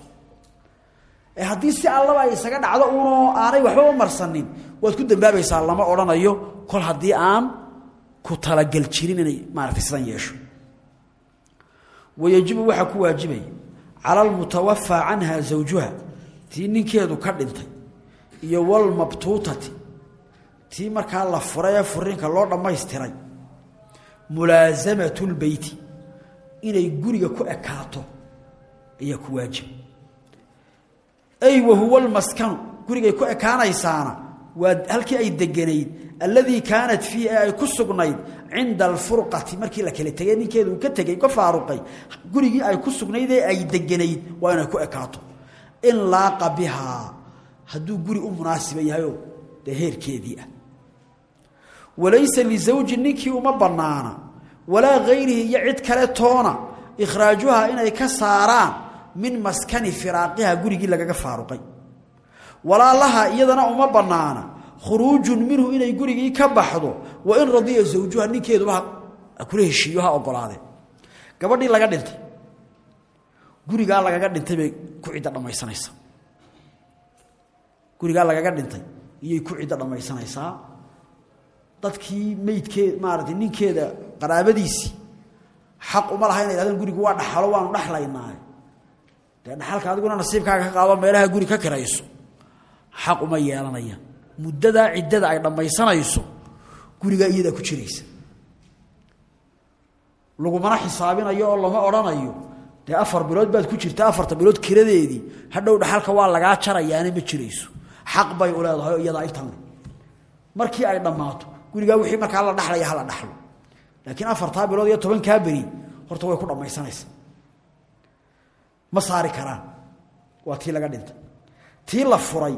Ee haddii si allaba ay isaga dhacdo uunoo aanay waxba u marsanin waad ku dambaabaysaa lama odhanayo kol haddii aan ku talagal jirin inay maaratay sidan yeesho. Wayajibu waxaa ku waajibaya cala almutawafaa canha zawjuha tii ninkeedu ka dhintay iyo walmabtuutati tii markaa la furay ee furiinka loo dhammaystiray mulaasamatu lbeyti inay guriga ku ekaato ayaa ku waajib. Ay wahuwa lmaskanu gurigay ku ekaanaysaana waa halkii ay deganayd alladii kaanat fiihi ay ku sugnayd cinda alfurqati markii la kala tegey ninkeedu uu ka tegey ka faaruqay gurigii ay ku sugnayd ee ay deganayd waa inay ku ekaato. In laaqa bihaa hadduu guri u munaasiba yahayoo dee heerkeedii ah walaysa lisawji ninkii uma bannaana walaa hayrihi iyo cid kale toona ikhraajuhaa inay ka saaraan min maskani firaaqiha gurigii lagaga faaruqay. Walaa laha iyadana uma bannaana khuruujun minhu inay gurigii ka baxdo wa in radiya zawjuha ninkeeduba kula heshiiyo ha ogolaadeen gabadhii laga dhintay gurigaa lagaga dhintay bay ku ciddo dhammaysanaysaa. Gurigaa lagaga dhintay iyay ku ciddo dhammaysanaysaa dadkii meydkeed maaratay ninkeeda qaraabadiisii xaq uma laha inay yidhahdeen gurigu waa dhaxalo waanu dhexlaynaa dee dhaxalka adiguna nasiibkaaga ka qaado meelaha guri ka kirayso. Xaq uma yeelanayaan muddadaa ciddada ay dhammaysanayso gurigaa iyadaa ku jiraysa. Lagumana xisaabinayo oo lama odhanayo. Dee afar bilood baad ku jirta afarta bilood kiradeedii hadhow dhaxalka waa lagaa jarayaana ma jirayso. Xaq bay u leedahay oo iyadaa intan markii ay dhammaato gurigaa wixii markaa la dhaxlaya hala dhaxlo. Laakiin afartaa bilood iyo tobankaa beri horta way ku dhammaysanaysa ma saari karaan. Waa tii laga dhintay. Tii la furay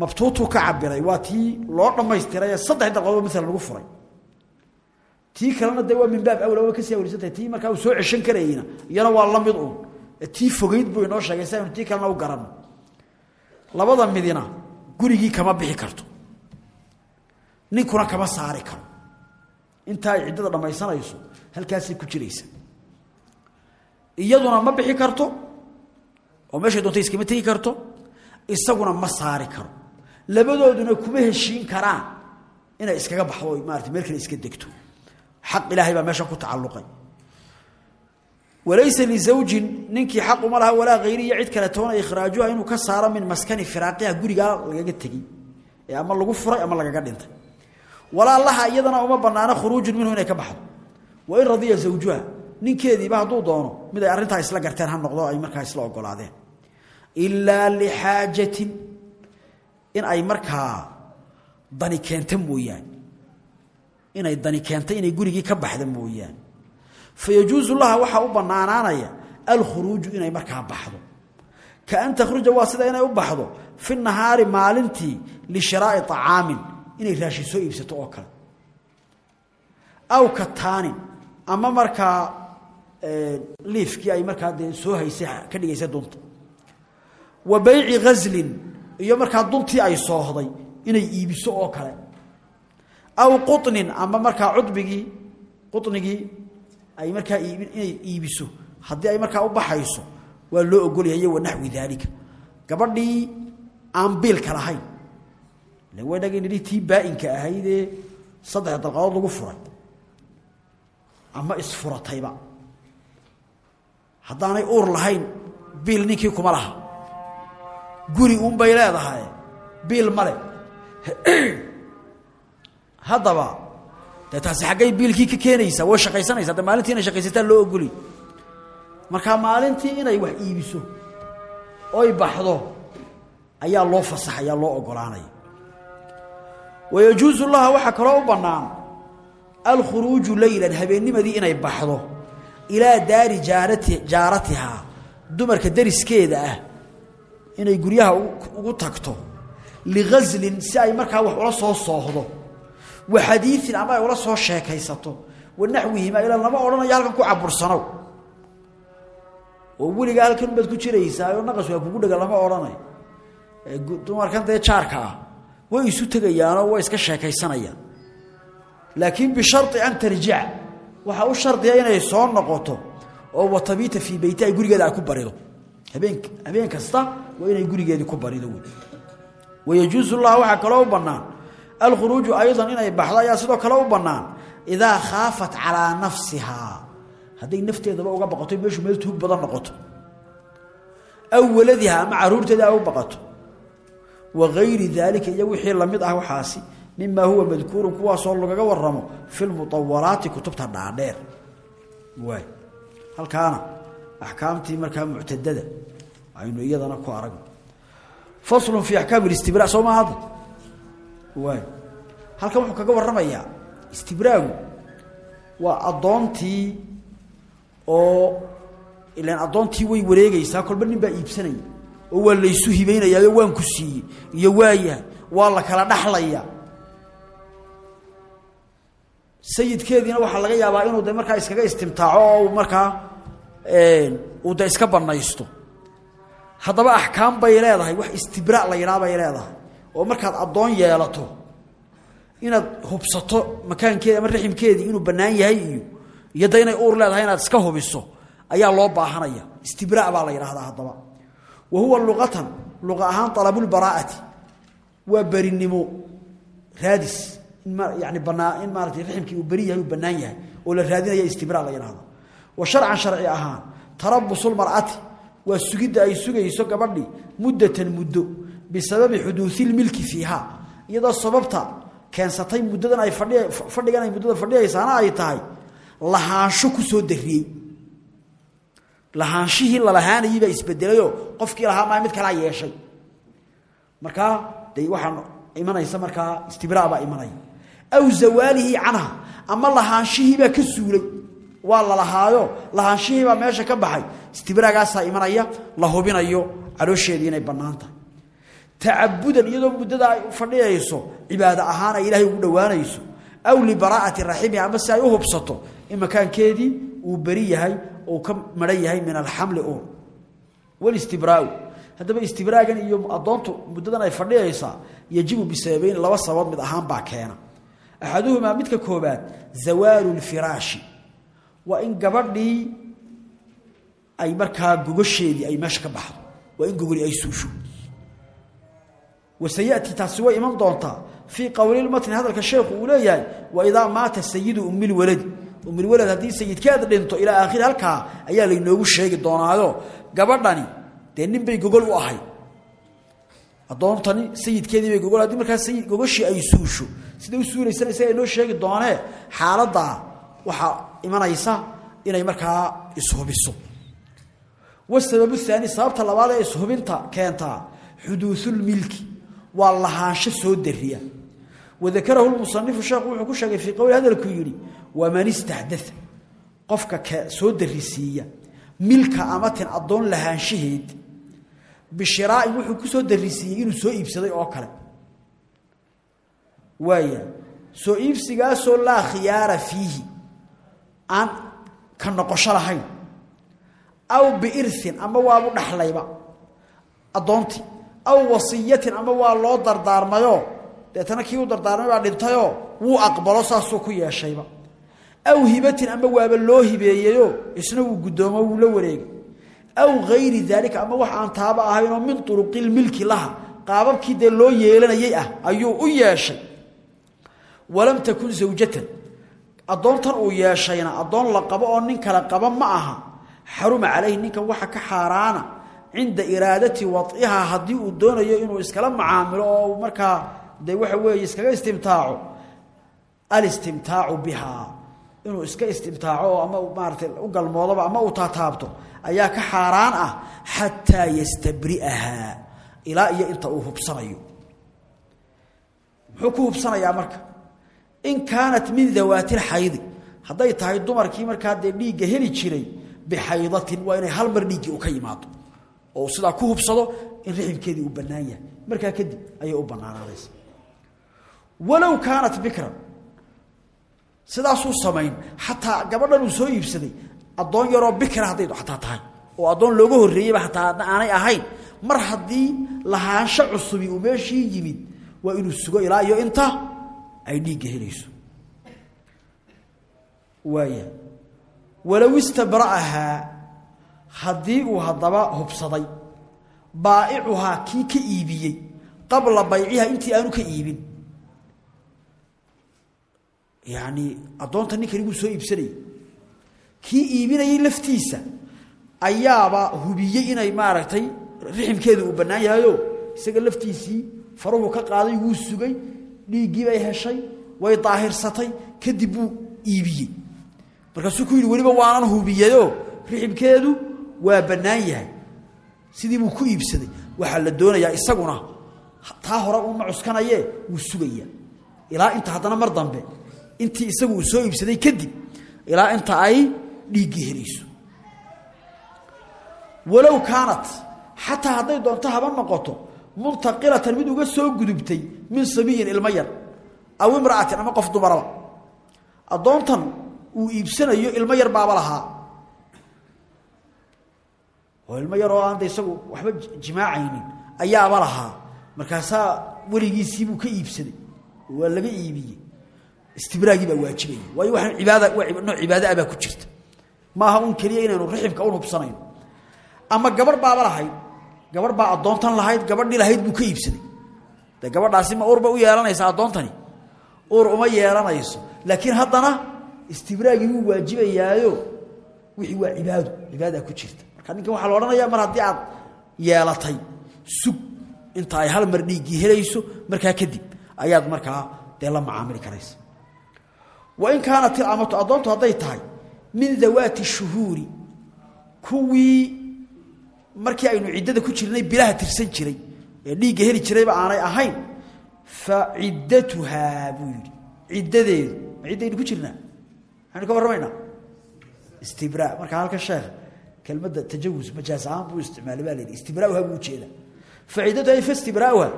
mabtuutuu ka cabiray waa tii loo dhammaystiray ee saddex daqadood maalan lagu furay. Tii kalena dee waa min baab awla way ka sii awlisantahay tii markaa uu soo ceshan karayeyna iyana waa la mid uun tii fogeyd buu inoo sheegay si aynu tii kalena u garanno labada midina gurigii kama bixi karto ninkuna kama saari karo. Intaa ay ciddada dhammaysanayso halkaasay ku jiraysa. Iyaduna ma bixi karto oo meeshay doonta iskama tegi karto isaguna ma saari karo. Labadooduna kuma heshiin karaan inay iskaga baxdo maarata meel kale iska degto. Xaq ilaahay baa meesha ku tacalluqay. Walaysa lizawjin ninkii xaq uma laha walaa hayri iyo cid kale toona ikhraajuha inuu ka saaro min maskani firaaqiha gurigaa lagaga tegey ee ama lagu furay ama lagaga dhintay walaa laha iyadana uma banaano khuruujun minhu inay ka baxdo. Wain radiya zawjuha ninkeediiba hadduu doono mid ay arrintaa isla garteen ha noqdo ay markaa isla ogolaadeen. Ilaa lixaajatin in ay markaa dani keenta mooyaane. Inay dani keentay inay gurigii ka baxda mooyaane. Fa yajuusu laha waxaa u bannaanaanaya alkhuruuju inay markaa baxdo. Ka an takhruja waa sida inay u baxdo fi nahaari maalintii lishiraa'i طacaamin inay raashin soo iibsato oo kale. Aw kataanin ama markaa liifkii ay markaa dee soo haysay ka dhigaysay dunta. Wa bayci ghaslin iyo markaa duntii ay soohday inay iibiso oo kale. Aw quطnin ama markaa cudbigii quطnigii ay markaa iibin inay iibiso haddii ay markaa u baxayso waa loo ogolyahay wa naxwi daalika. Gabadhii aan biilka lahayn ile wanagii nidhi tii baa-inka ahaydee saddex dalqadood lagu furay. Ama isfuratayba. Haddaanay uur lahayn biil ninkii kuma laha. Guri unbay leedahay biil male *clears throat* haddaba dee taasi xaggay biilkii ka keenaysaa way shaqaysanaysaa de maalintii inay shaqaysataa loo ogoliy markaa maalintii inay wax iibiso oy baxdo ayaa loo fasaxaya loo ogolaanaya wayajuusu laha waxaa kaloo u bannaan alkhuruuju leylan habeennimadii inay baxdo ilaa daari jaarati jaaratihaa dumarka dariskeeda ah inay guryaha ugu tagto ligaslin si ay markaa wax ula soo soohdo wa xadiiin ama ay ula soo sheekaysato wa naxwihima ilaa lama odhanayo halkan ku cabursanow. Oo weligaa halkan baad ku jiraysaa oo naqas waa lama odhanayo. Dumarkan dee jaarka ah way isu tegayaanoo way iska sheekaysanayaan. Laakiin bishari an tarjica waxaa u shardiya inay soo noqoto oo watabiita fii beyti gurigeeda ay ku barido. Habeen habeen kasta waa inay gurigeedii ku barido wey wayajuusu laha waxaa kaloo u bannaan. Alkhuruuju aydan inay baxdo ayaa sidoo kale u bannaan. Idaa khaafat calaa nafsihaa. Hadday nafteedaba uga baqato meeshu meel tuug badan noqoto. Aw waladiha ama caruurteeda ay u baqato wagayri daalika iyo wixii la mid ah waxaasi mimaa huwa madkuurun kuwaasoo lagaga waramo fi lmutawalaati kutubta dhaadheer. Waay. Halkaana axkaamtii markaa muctadada aynu iyadana ku aragno. Faslun fii axkaam istibra soo maa hadda waay. Halkan wuxuu kaga warramayaa istibraagu. Waa addoontii oo ilaan addoontii way wareegaysaa kolba nin baa iibsanaya oo waa laysu hibaynayaayo waan ku siiyey iyo waayahay waa la kala dhaxlaya. Sayidkeediina waxaa laga yaabaa inuu de markaa iskaga istimtaaco oo markaa uu de iska banaysto haddaba axkaam bay leedahay wax istibra la yidhaha bay leedahay. Oo markaad addoon yeelato inaad hubsato makaankeedi ama raximkeedii inuu bannaan yahay iyo iyo da inay uur leedahay inaad iska hubiso ayaa loo baahanaya. Istibra baa la yidhaahdaa haddaba wa huwa luqatan luqa ahaan alabulbaraa'ati waa berinimo raadis. Yani banaa in maaratay riximkii uu beri yahay uu bannaan yahay oo la raadinaya istibraa la yidhahdo wa sharcan sharci ahaan tarabusulmar'ati waa sugidda ay sugayso gabadhii muddatan muddo bisababi xuduusilmilki fiiha iyadoo sababta keensatay muddadan ay fadhi fadhigan ay muddada fadhiyaysaana ay tahay lahaansho ku soo dariyey lahaanshihii lalahaanayey baa isbedelayoo qofkii lahaa maa mid kalaa yeeshay. Markaa de waxaa imanaysa markaa istibraa baa imanaya. Aw zawaalihi canha ama lahaanshihiibaa ka suulay. Waa lalahaayo lahaanshihiibaa meesha ka baxay. Istibraagaasaa imanaya la hubinayo caloosheedii inay bannaan tahay. Tacabudan iyadoo muddada ay fadhiyayso cibaado ahaan ay ilaahay ugu dhowaanayso aw libaraa'ati raximiha ama si ay u hubsato in makaankeedii uu beri yahay uu ka maran yahay min alxamli uur walistibraau haddaba istibraagan iyo addoontu muddadan ay fadhiyaysaa yajibu bisababeyn laba sababood mid ahaan baa keena. Axaduhumaa midka koobaad zawaalu lfiraashi. Waa in gabadhii ay markaa gogosheedii ay meesha ka baxdo waa in gogoli ay suusho. Wasayatii taasi way iman doontaa fii qowlilmatni hadalka sheekhu uu leeyahay waidaa maata sayidu umilwaladi umilwalad haddii sayidkeed dhinto ilaa aakhiri halkaa ayaa laynoogu sheegi doonaayo. Gabadhani dee nin bay gogol u ahayd addoontani sayidkeedii bay gogol haddii markaa sayid gogoshii ay suusho siday u suulaysana isaga inoo sheegi doonee? Xaaladdaa waxaa imanaysa inay markaa ishubiso. Wasababu haani sababta labaad ee ishubinta keentaa xuduusulmilki waa lahaansho soo dariya wadakarahu lmusanifu sheekhu wuxuu ku sheegay fii qowli hadalkuu yidhi waman istaxdaa qofka k soo darisiiya milka amatin addoon lahaanshaheed bishiraain wuxuu ku soo darisiiyey inuu soo iibsaday oo kale. Waaya soo iibsigaasoo laa khiyaara fiihi aan ka noqosho lahayn aw biirin ama waabu dhaxlayba addoontii aw wasiyatin ama waa loo dardaarmayoo deetana kii u dardaarmay baa dhintayoo wuu aqbalo saasuu ku yeeshayba aw hibatin ama waaba loo hibeeyeyoo isna wuu guddoomo wuu la wareegay. Aw hayri daalika ama wax aan taaba ahaynoo min turuqilmilki laha qaababkii dee loo yeelanayay ah ayuu u yeeshay. Walam takun zawjatan. Addoontan uu yeeshayna addoon la qabo oo nin kale qaba ma aha. Xaruma calayhi ninkan waxa ka xaaraana cinda iraadati waihaa haddii uu doonayo inuu iskala macaamilo oo markaa de waxa weeye iskaga istimtaaco alistimtaacu bihaa inuu iska istimtaaco oo ama maarata u galmoodaba ama uu taataabto ayaa ka xaaraan ah xataa yastabri'ahaa ilaa iyo inta uu hubsanayo. Muxuu ku marka? In kaanat min dawaati lxaydi hadday tahay dumarkii markaa dee dhiigga heli jiray bixaydatin waa inay hal mar dhiiggii u ka yimaado oo sidaa ku hubsado in riximkeedii uu bannaan yahay. Markaa kadib ayay u bannaanaanaysa walow kaanat bikran. Sidaasuu samayn. Xataa gabadhan uu soo iibsaday addoon yaroo bikra hadday xataa tahay. Oo addoon looga horreeyeyba xataa aanay ahayn. Mar haddii lahaansho cusubi uu meeshii yimid waa inuu sugo ilaa iyo inta ay dhiigga helayso. Waaya walow istabra'ahaa haddii uu haddaba hubsaday baa'icuhaa kii ka iibiyey qabla bayciha intii aanu ka iibin yacni addoonta ninkani wuu soo iibsanayay kii iibinayay laftiisa ayaaba hubiyey inay maaragtay riximkeedu uu bannaan isaga laftiisii faruhu ka qaaday wuu sugay dhiiggii bay heshay way daahirsatay kadib buu iibiyey. Markaasuu ku yidhi weliba waanan hubiyayoo riximkeedu waa bannaan sidii buu ku iibsaday. Waxaa la doonayaa isaguna taa hore uma cuskanayee wuu sugayaa. Ilaa inta haddana mar dambe intii isagu uu soo iibsaday kadib ilaa inta ay dhiiggii helayso walow kaanat xataa hadday doonto haba noqoto muntaqilatan mid uga soo gudubtay min sabiyin ilmo yar aw imra'atin ama qof dumaraba. Addoontan uu iibsanayo ilmo yar baaba lahaa. Oo ilmo yar oo aan de isagu waxba jimaacaynin ayaaba lahaa markaasaa weligiisiibuu ka iibsaday. Waa laga iibiyey istibraagii baa waajibaya waayo waxaan cibaada nooc cibaado ah baa ku jirta. Maaha un keliya inaynu riximka un hubsanayno ama gabarh baaba lahayd gabarh baa addoontan lahayd gabadhii lahayd buu ka iibsaday. De gabadhaasi ma urba u yeelanaysa addoontani? Uur uma yeelanayso. Laakiin haddana istibraagii wuu waajibayaayo. Wixii waa cibaado cibaada ku jirta. Marka ninkan waxaa la odhanayaa mar haddii aad yeelatay sug inta ay hal mar dhiiggii helayso markaa kadib ayaad markaa dee macaamili karaysa wain kaanat ilamatu addoontu hadday tahay min dawaati shuhuuri kuwii markii aynu ciddada ku jirnay bilaha tirsan jiray ee dhiigga heli jirayba aanay ahayn fa ciddatuhaa buu yidhi. Ciddadeedu ma ciddaynu ku jirnaa. Maxaynu ka warramaynaa? Istibraa. Marka halka sheekh kelmadda tajawus majaas ahaan buu isticmaalay baa la yidhi. Istibraauha buu u jeedaa fa ciddatuha fa istibraauha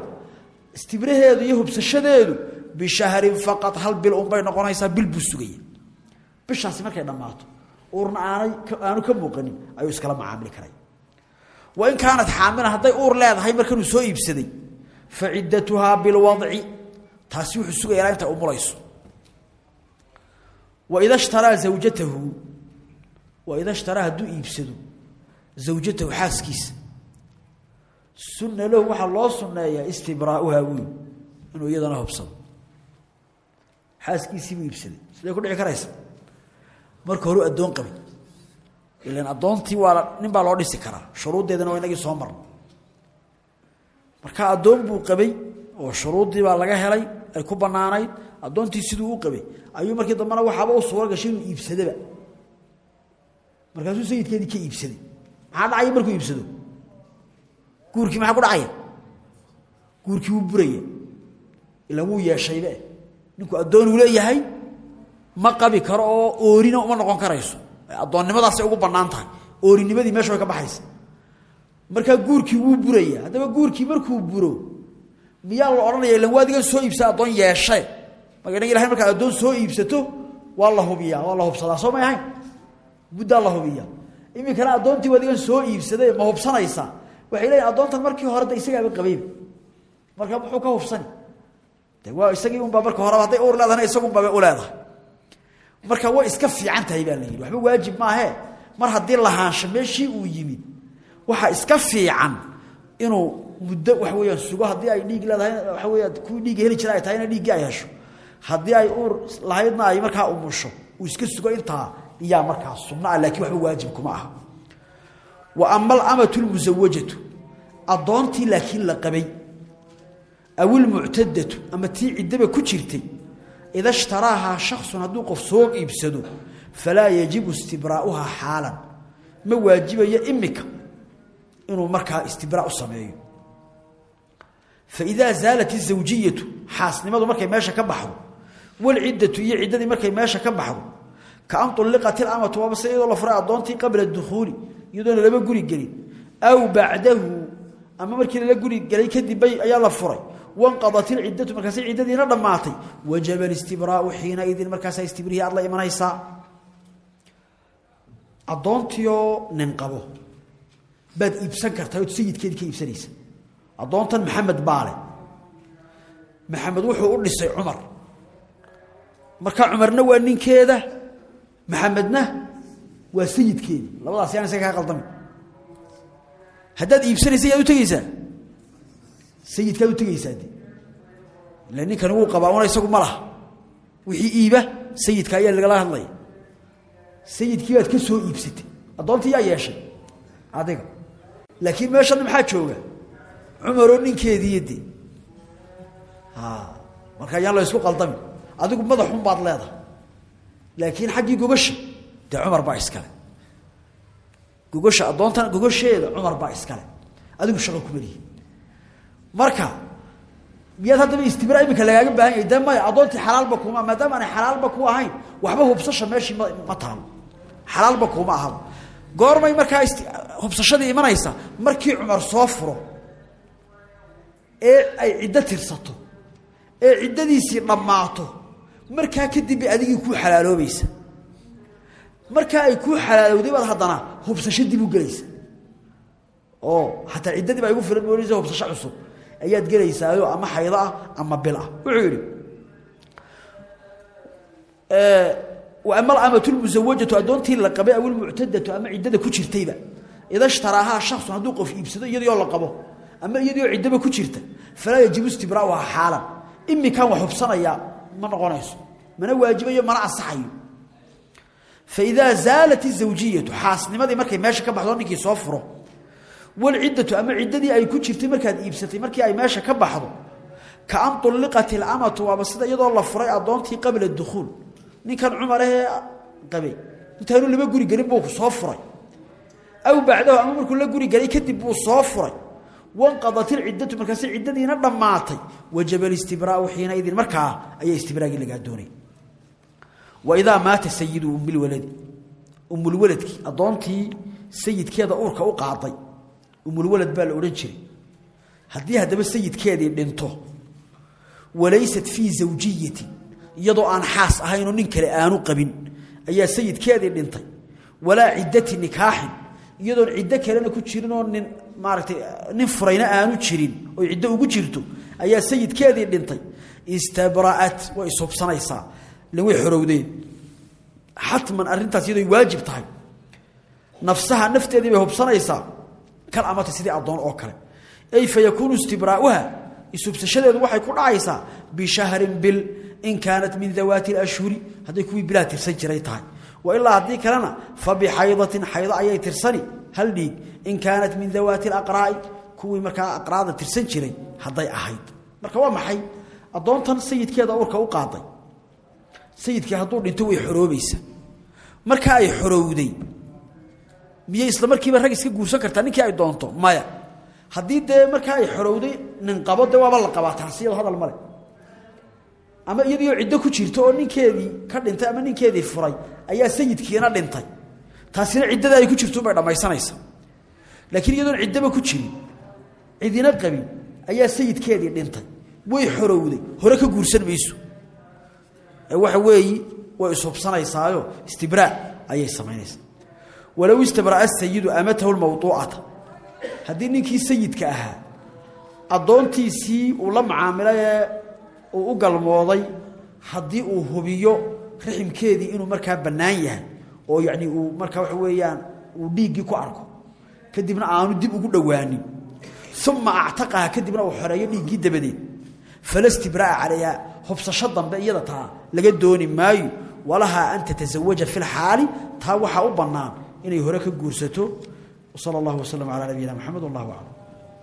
istibraheedu iyo hubsashadeedu bishahrin faqad hal bil unbay noqonaysaa bil buu sugaya bishaasi markay dhammaato uurna aanay aanu ka muuqanin ayuu iskala macaamili karay. Wain kaanat xaamilan hadday uur leedahay markanuu soo iibsaday fa ciddatuhaa bilwadci taasi wuxuu sugayaa intay umulayso waida shtaraa zawjatahu waida shtaraa hadduu iibsado zawjatahu xaaskiisa sunna lahu waxaa loo sunneeyaa istibraauhaa wiil inuu iyadana hubsado. Xaaskiisii buu iibsaday. Siday ku dhici karaysa? Marka hore addoon qabay ilan addoontii waa nin loo dhisi karaa. Shuruuddeedana waa inagii soo marno marka addoon buu qabay oo shuruuddii baa laga helay ay ku bannaanayd addoontii siduu u qabay ayuu markii dambena waxaaba u suura gashay inuu iibsadaba. Markaasuu sayidkeedii ka iibsaday. Maxaa dhacaya markuu iibsado guurkii maxaa ku dhacaya? Guurkii wuu buraya. Ilan wuu yeeshaybe ninku addoon uu leeyahay. Ma qabi karo oo oorina uma noqon karayso. Addoonnimadaasay ugu bannaan tahay. Oorinimadii meesha way ka baxaysa. Markaa guurkii wuu buraya. Haddaba guurkii markuu buro miyaa la odhanaya ilan waadigan soo iibsa addoon yeeshe? Marka ilahay markaad addoon soo iibsato waa la hubiyaa waa la hubsadaa. Soo may ahayn? Muddaa la hubiyaa. Iminkana addoontii waadigan soo iibsaday ma hubsanaysaa waxay leeyihiin addoontan markii hore isagaaba qabayba marka muxuu ka hubsani de isagii unbaa marka horeba hadday uur leedahayna isagunbaba u leedahay. Marka way iska fiican tahay baa la waxba waajib maahee mar haddii lahaansho meeshii uu yimid waxaa iska fiican inuu muddo waxa weeyaan sugo haddii ay dhiig leedahay waxa weeyaan kuwii dhiigga heli jira ay tahay ay hesho. Haddii ay uur lahaydna ay markaa umusho uu iska sugo intaa iyaa markaa sunno ah laakiin waxba waajib kuma aha wa ama alamatu lmusawajatu addoontii laakiin la qabay aw ilmuctadatu ama tii ciddaba ku jirtay ida shtaraahaa shaksun hadduu qof soo iibsado falaa yajibu istibraa'uhaa xaalan ma waajibayo imika inuu markaa istibraa u sameeyo. Faidaa zaalat izawjiyatu xaasnimadu markay meesha ka baxdo walciddatu iyo ciddadii markay meesha ka baxdo kaan ulliqat ilamatu waaba se iyadoo la furay addoontii qabla dukhuuli iyadoona laba guri gelin. Aw bacdahu ama markii lala guri gelay kadib ayaa la furay. Wanqadat ilciddatu markaasay ciddadiina dhammaatay. Wajaba alistibraau xiinaidin markaasaa istibrihii aad la imanaysaa. Addoontiioo nin qabo. Baad iibsan kartaa ood sayidkeedii ka iibsanaysa. Addoontan maxamed baale. Maxamed wuxuu u dhisay cumar. Marka cumarna waa ninkeeda maxamedna waa sayidkeedii labadaas yaan isaga kaa qaldami haddaad iibsanaysa yaad u tegeysaa sayidkaad u tegeysaa de ila ninkani wuu qabaa una isagu ma laha wixii iiba sayidka ayaa lagala hadlaya sayidkii baad ka soo iibsatay. Addoontii yaa yeeshay. Adiga. Laakiin meeshana maxaa jooga? Cumaroo ninkeediiyo de marka ayaan la isku qaldami adigu madaxun baad leedahay. Laakiin xaggii gogasha dee cumar baa iskale gogasha addoontan gogasheeda cumar baa iskale adigu shaqo kuma lihi marka miyaad haddaba istibraa iminka lagaaga baahan yahay? De maya addoontii xalaalba kuma maadaama aanay xalaalba ku ahayn waxba hubsasha meeshii ma ma taalo xalaalba kuma ahaba goormay markaa hubsashadii imanaysa markii cumar soo furo ee ay ciddo tirsato ee ciddadiisii dhammaato markaa kadib bay adigii kuu xalaaloobaysa markaa ay kuu xalaalowday baad haddana hubsasho dib u gelaysa. Oo xataa ciddadii baa igu filan moonaysa hubsasho cusub. Ayaad gelaysaayo ama xaydo ah ama bil ah. Wuxuu yidhi ama alamatu lmusawajatu addoontii la qabay aw ilmuctadatu ama ciddada ku jirtayba. Ida shtaraahaa shaksun hadduu qof iibsado iyadii la qabo. Ama iyadii oo ku jirta. Falaa yajibu istibraauhaa xaalan. Imikaan wax hubsanayaa ma noqonayso. Mana waajibayo mana ansaxayo faidaa zaalat izawjiyatu xaasnimadii markay meesha ka baxdo ninkii soo furo. walciddatu ama ciddadii ay ku jirtay markaad iibsatay markii ay meesha ka baxdo ka an ulliqat ilamatu waaba sida iyadoo la furay addoontii qabla dukhuul ninkan cumarahee qabay intaanu laba guri gelin buu soo furay. aw bacdahu ama markuu la guri gelay kadib buu soo furay. wanqadat ilciddatu markaasi ciddadiina dhammaatay waidaa maata sayidu umilwaladi umulwaladkii addoontii sayidkeeda uurka u qaaday. Umulwalad baa la odhan jiray. Haddii haddaba sayidkeedii dhinto walaysat fii zawjiyati iyadoo aan xaas ahaynoo nin kale aanu qabin ayaa sayidkeedii dhintay. Walaa ciddati nikaaxin iyadoon ciddo kalena ku jirinoo nin maaragtay nin furayna aanu jirin oo ciddo ugu jirto ayaa sayidkeedii dhintay. Istabra'at way ilan way xorowdeen xatman arrintaas iyadoo waajib tahay. Nafsaha nafteedii bay hubsanaysaa kal amata sidii addoon oo kale. Ay fa yakuunu istibraa'uha isubsashadeedu waxay ku dhacaysaa bishahrin bil in kaanat min dawaati alashhuri. Hadday kuwii bilaa tirsan jiray tahay. Wa ilaa haddii kalena fa bixaydatin xaydo ayay tirsani. Hal dhiig. In kaanat min dawaati alaqraa'i kuwii markaa aqraada tirsan jiray hadday ahayd. Marka waa maxay? Addoontan sayidkeeda urka u qaaday sayidkii hadduu dhinto way xoroobaysaa marka ay xorowday miyay isla markiiba rag iska guursan kartaa? Ninkii ay doonto maya. Haddii dee markaa ay xorowday nin qabo dee waaba la qabaa taasiyado hadal male ama iyadiioo ciddo ku jirto oo ninkeedii ka dhintay ama ninkeedii furay ayaa sayidkiina dhintay. Taasina ciddada ay ku jirto bay dhammaysanaysaa laakiin iyadoon ciddaba ku jirin cidina qabin ayaa sayidkeedii dhintay. Way xorowday hore ka guursan mayso waxa weeyi way ishubsanaysaayo istibraa ayay samaynaysaa walow istabraa sayidu amatahu lmawuucata haddii ninkii sayidka ahaa addoontiisii uu la macaamilay ee u galmooday haddii uu hubiyo raximkeedii inuu markaa bannaan yahay oo yacni uu markaa waxa weeyaan uu dhiiggii ku arko kadibna aanu dib ugu dhowaanin uma actaqaha kadibna uu xoreeyo dhiiggii dabadeed fala stibraa'a calayha hubsasho dambe iyada taa laga dooni maayo walahaa an tatasawaja fi lxaali taa waxaa u bannaan inay hore ka guursato. Sala allahu waslama calaa nabiyina maxamed wallahu aclam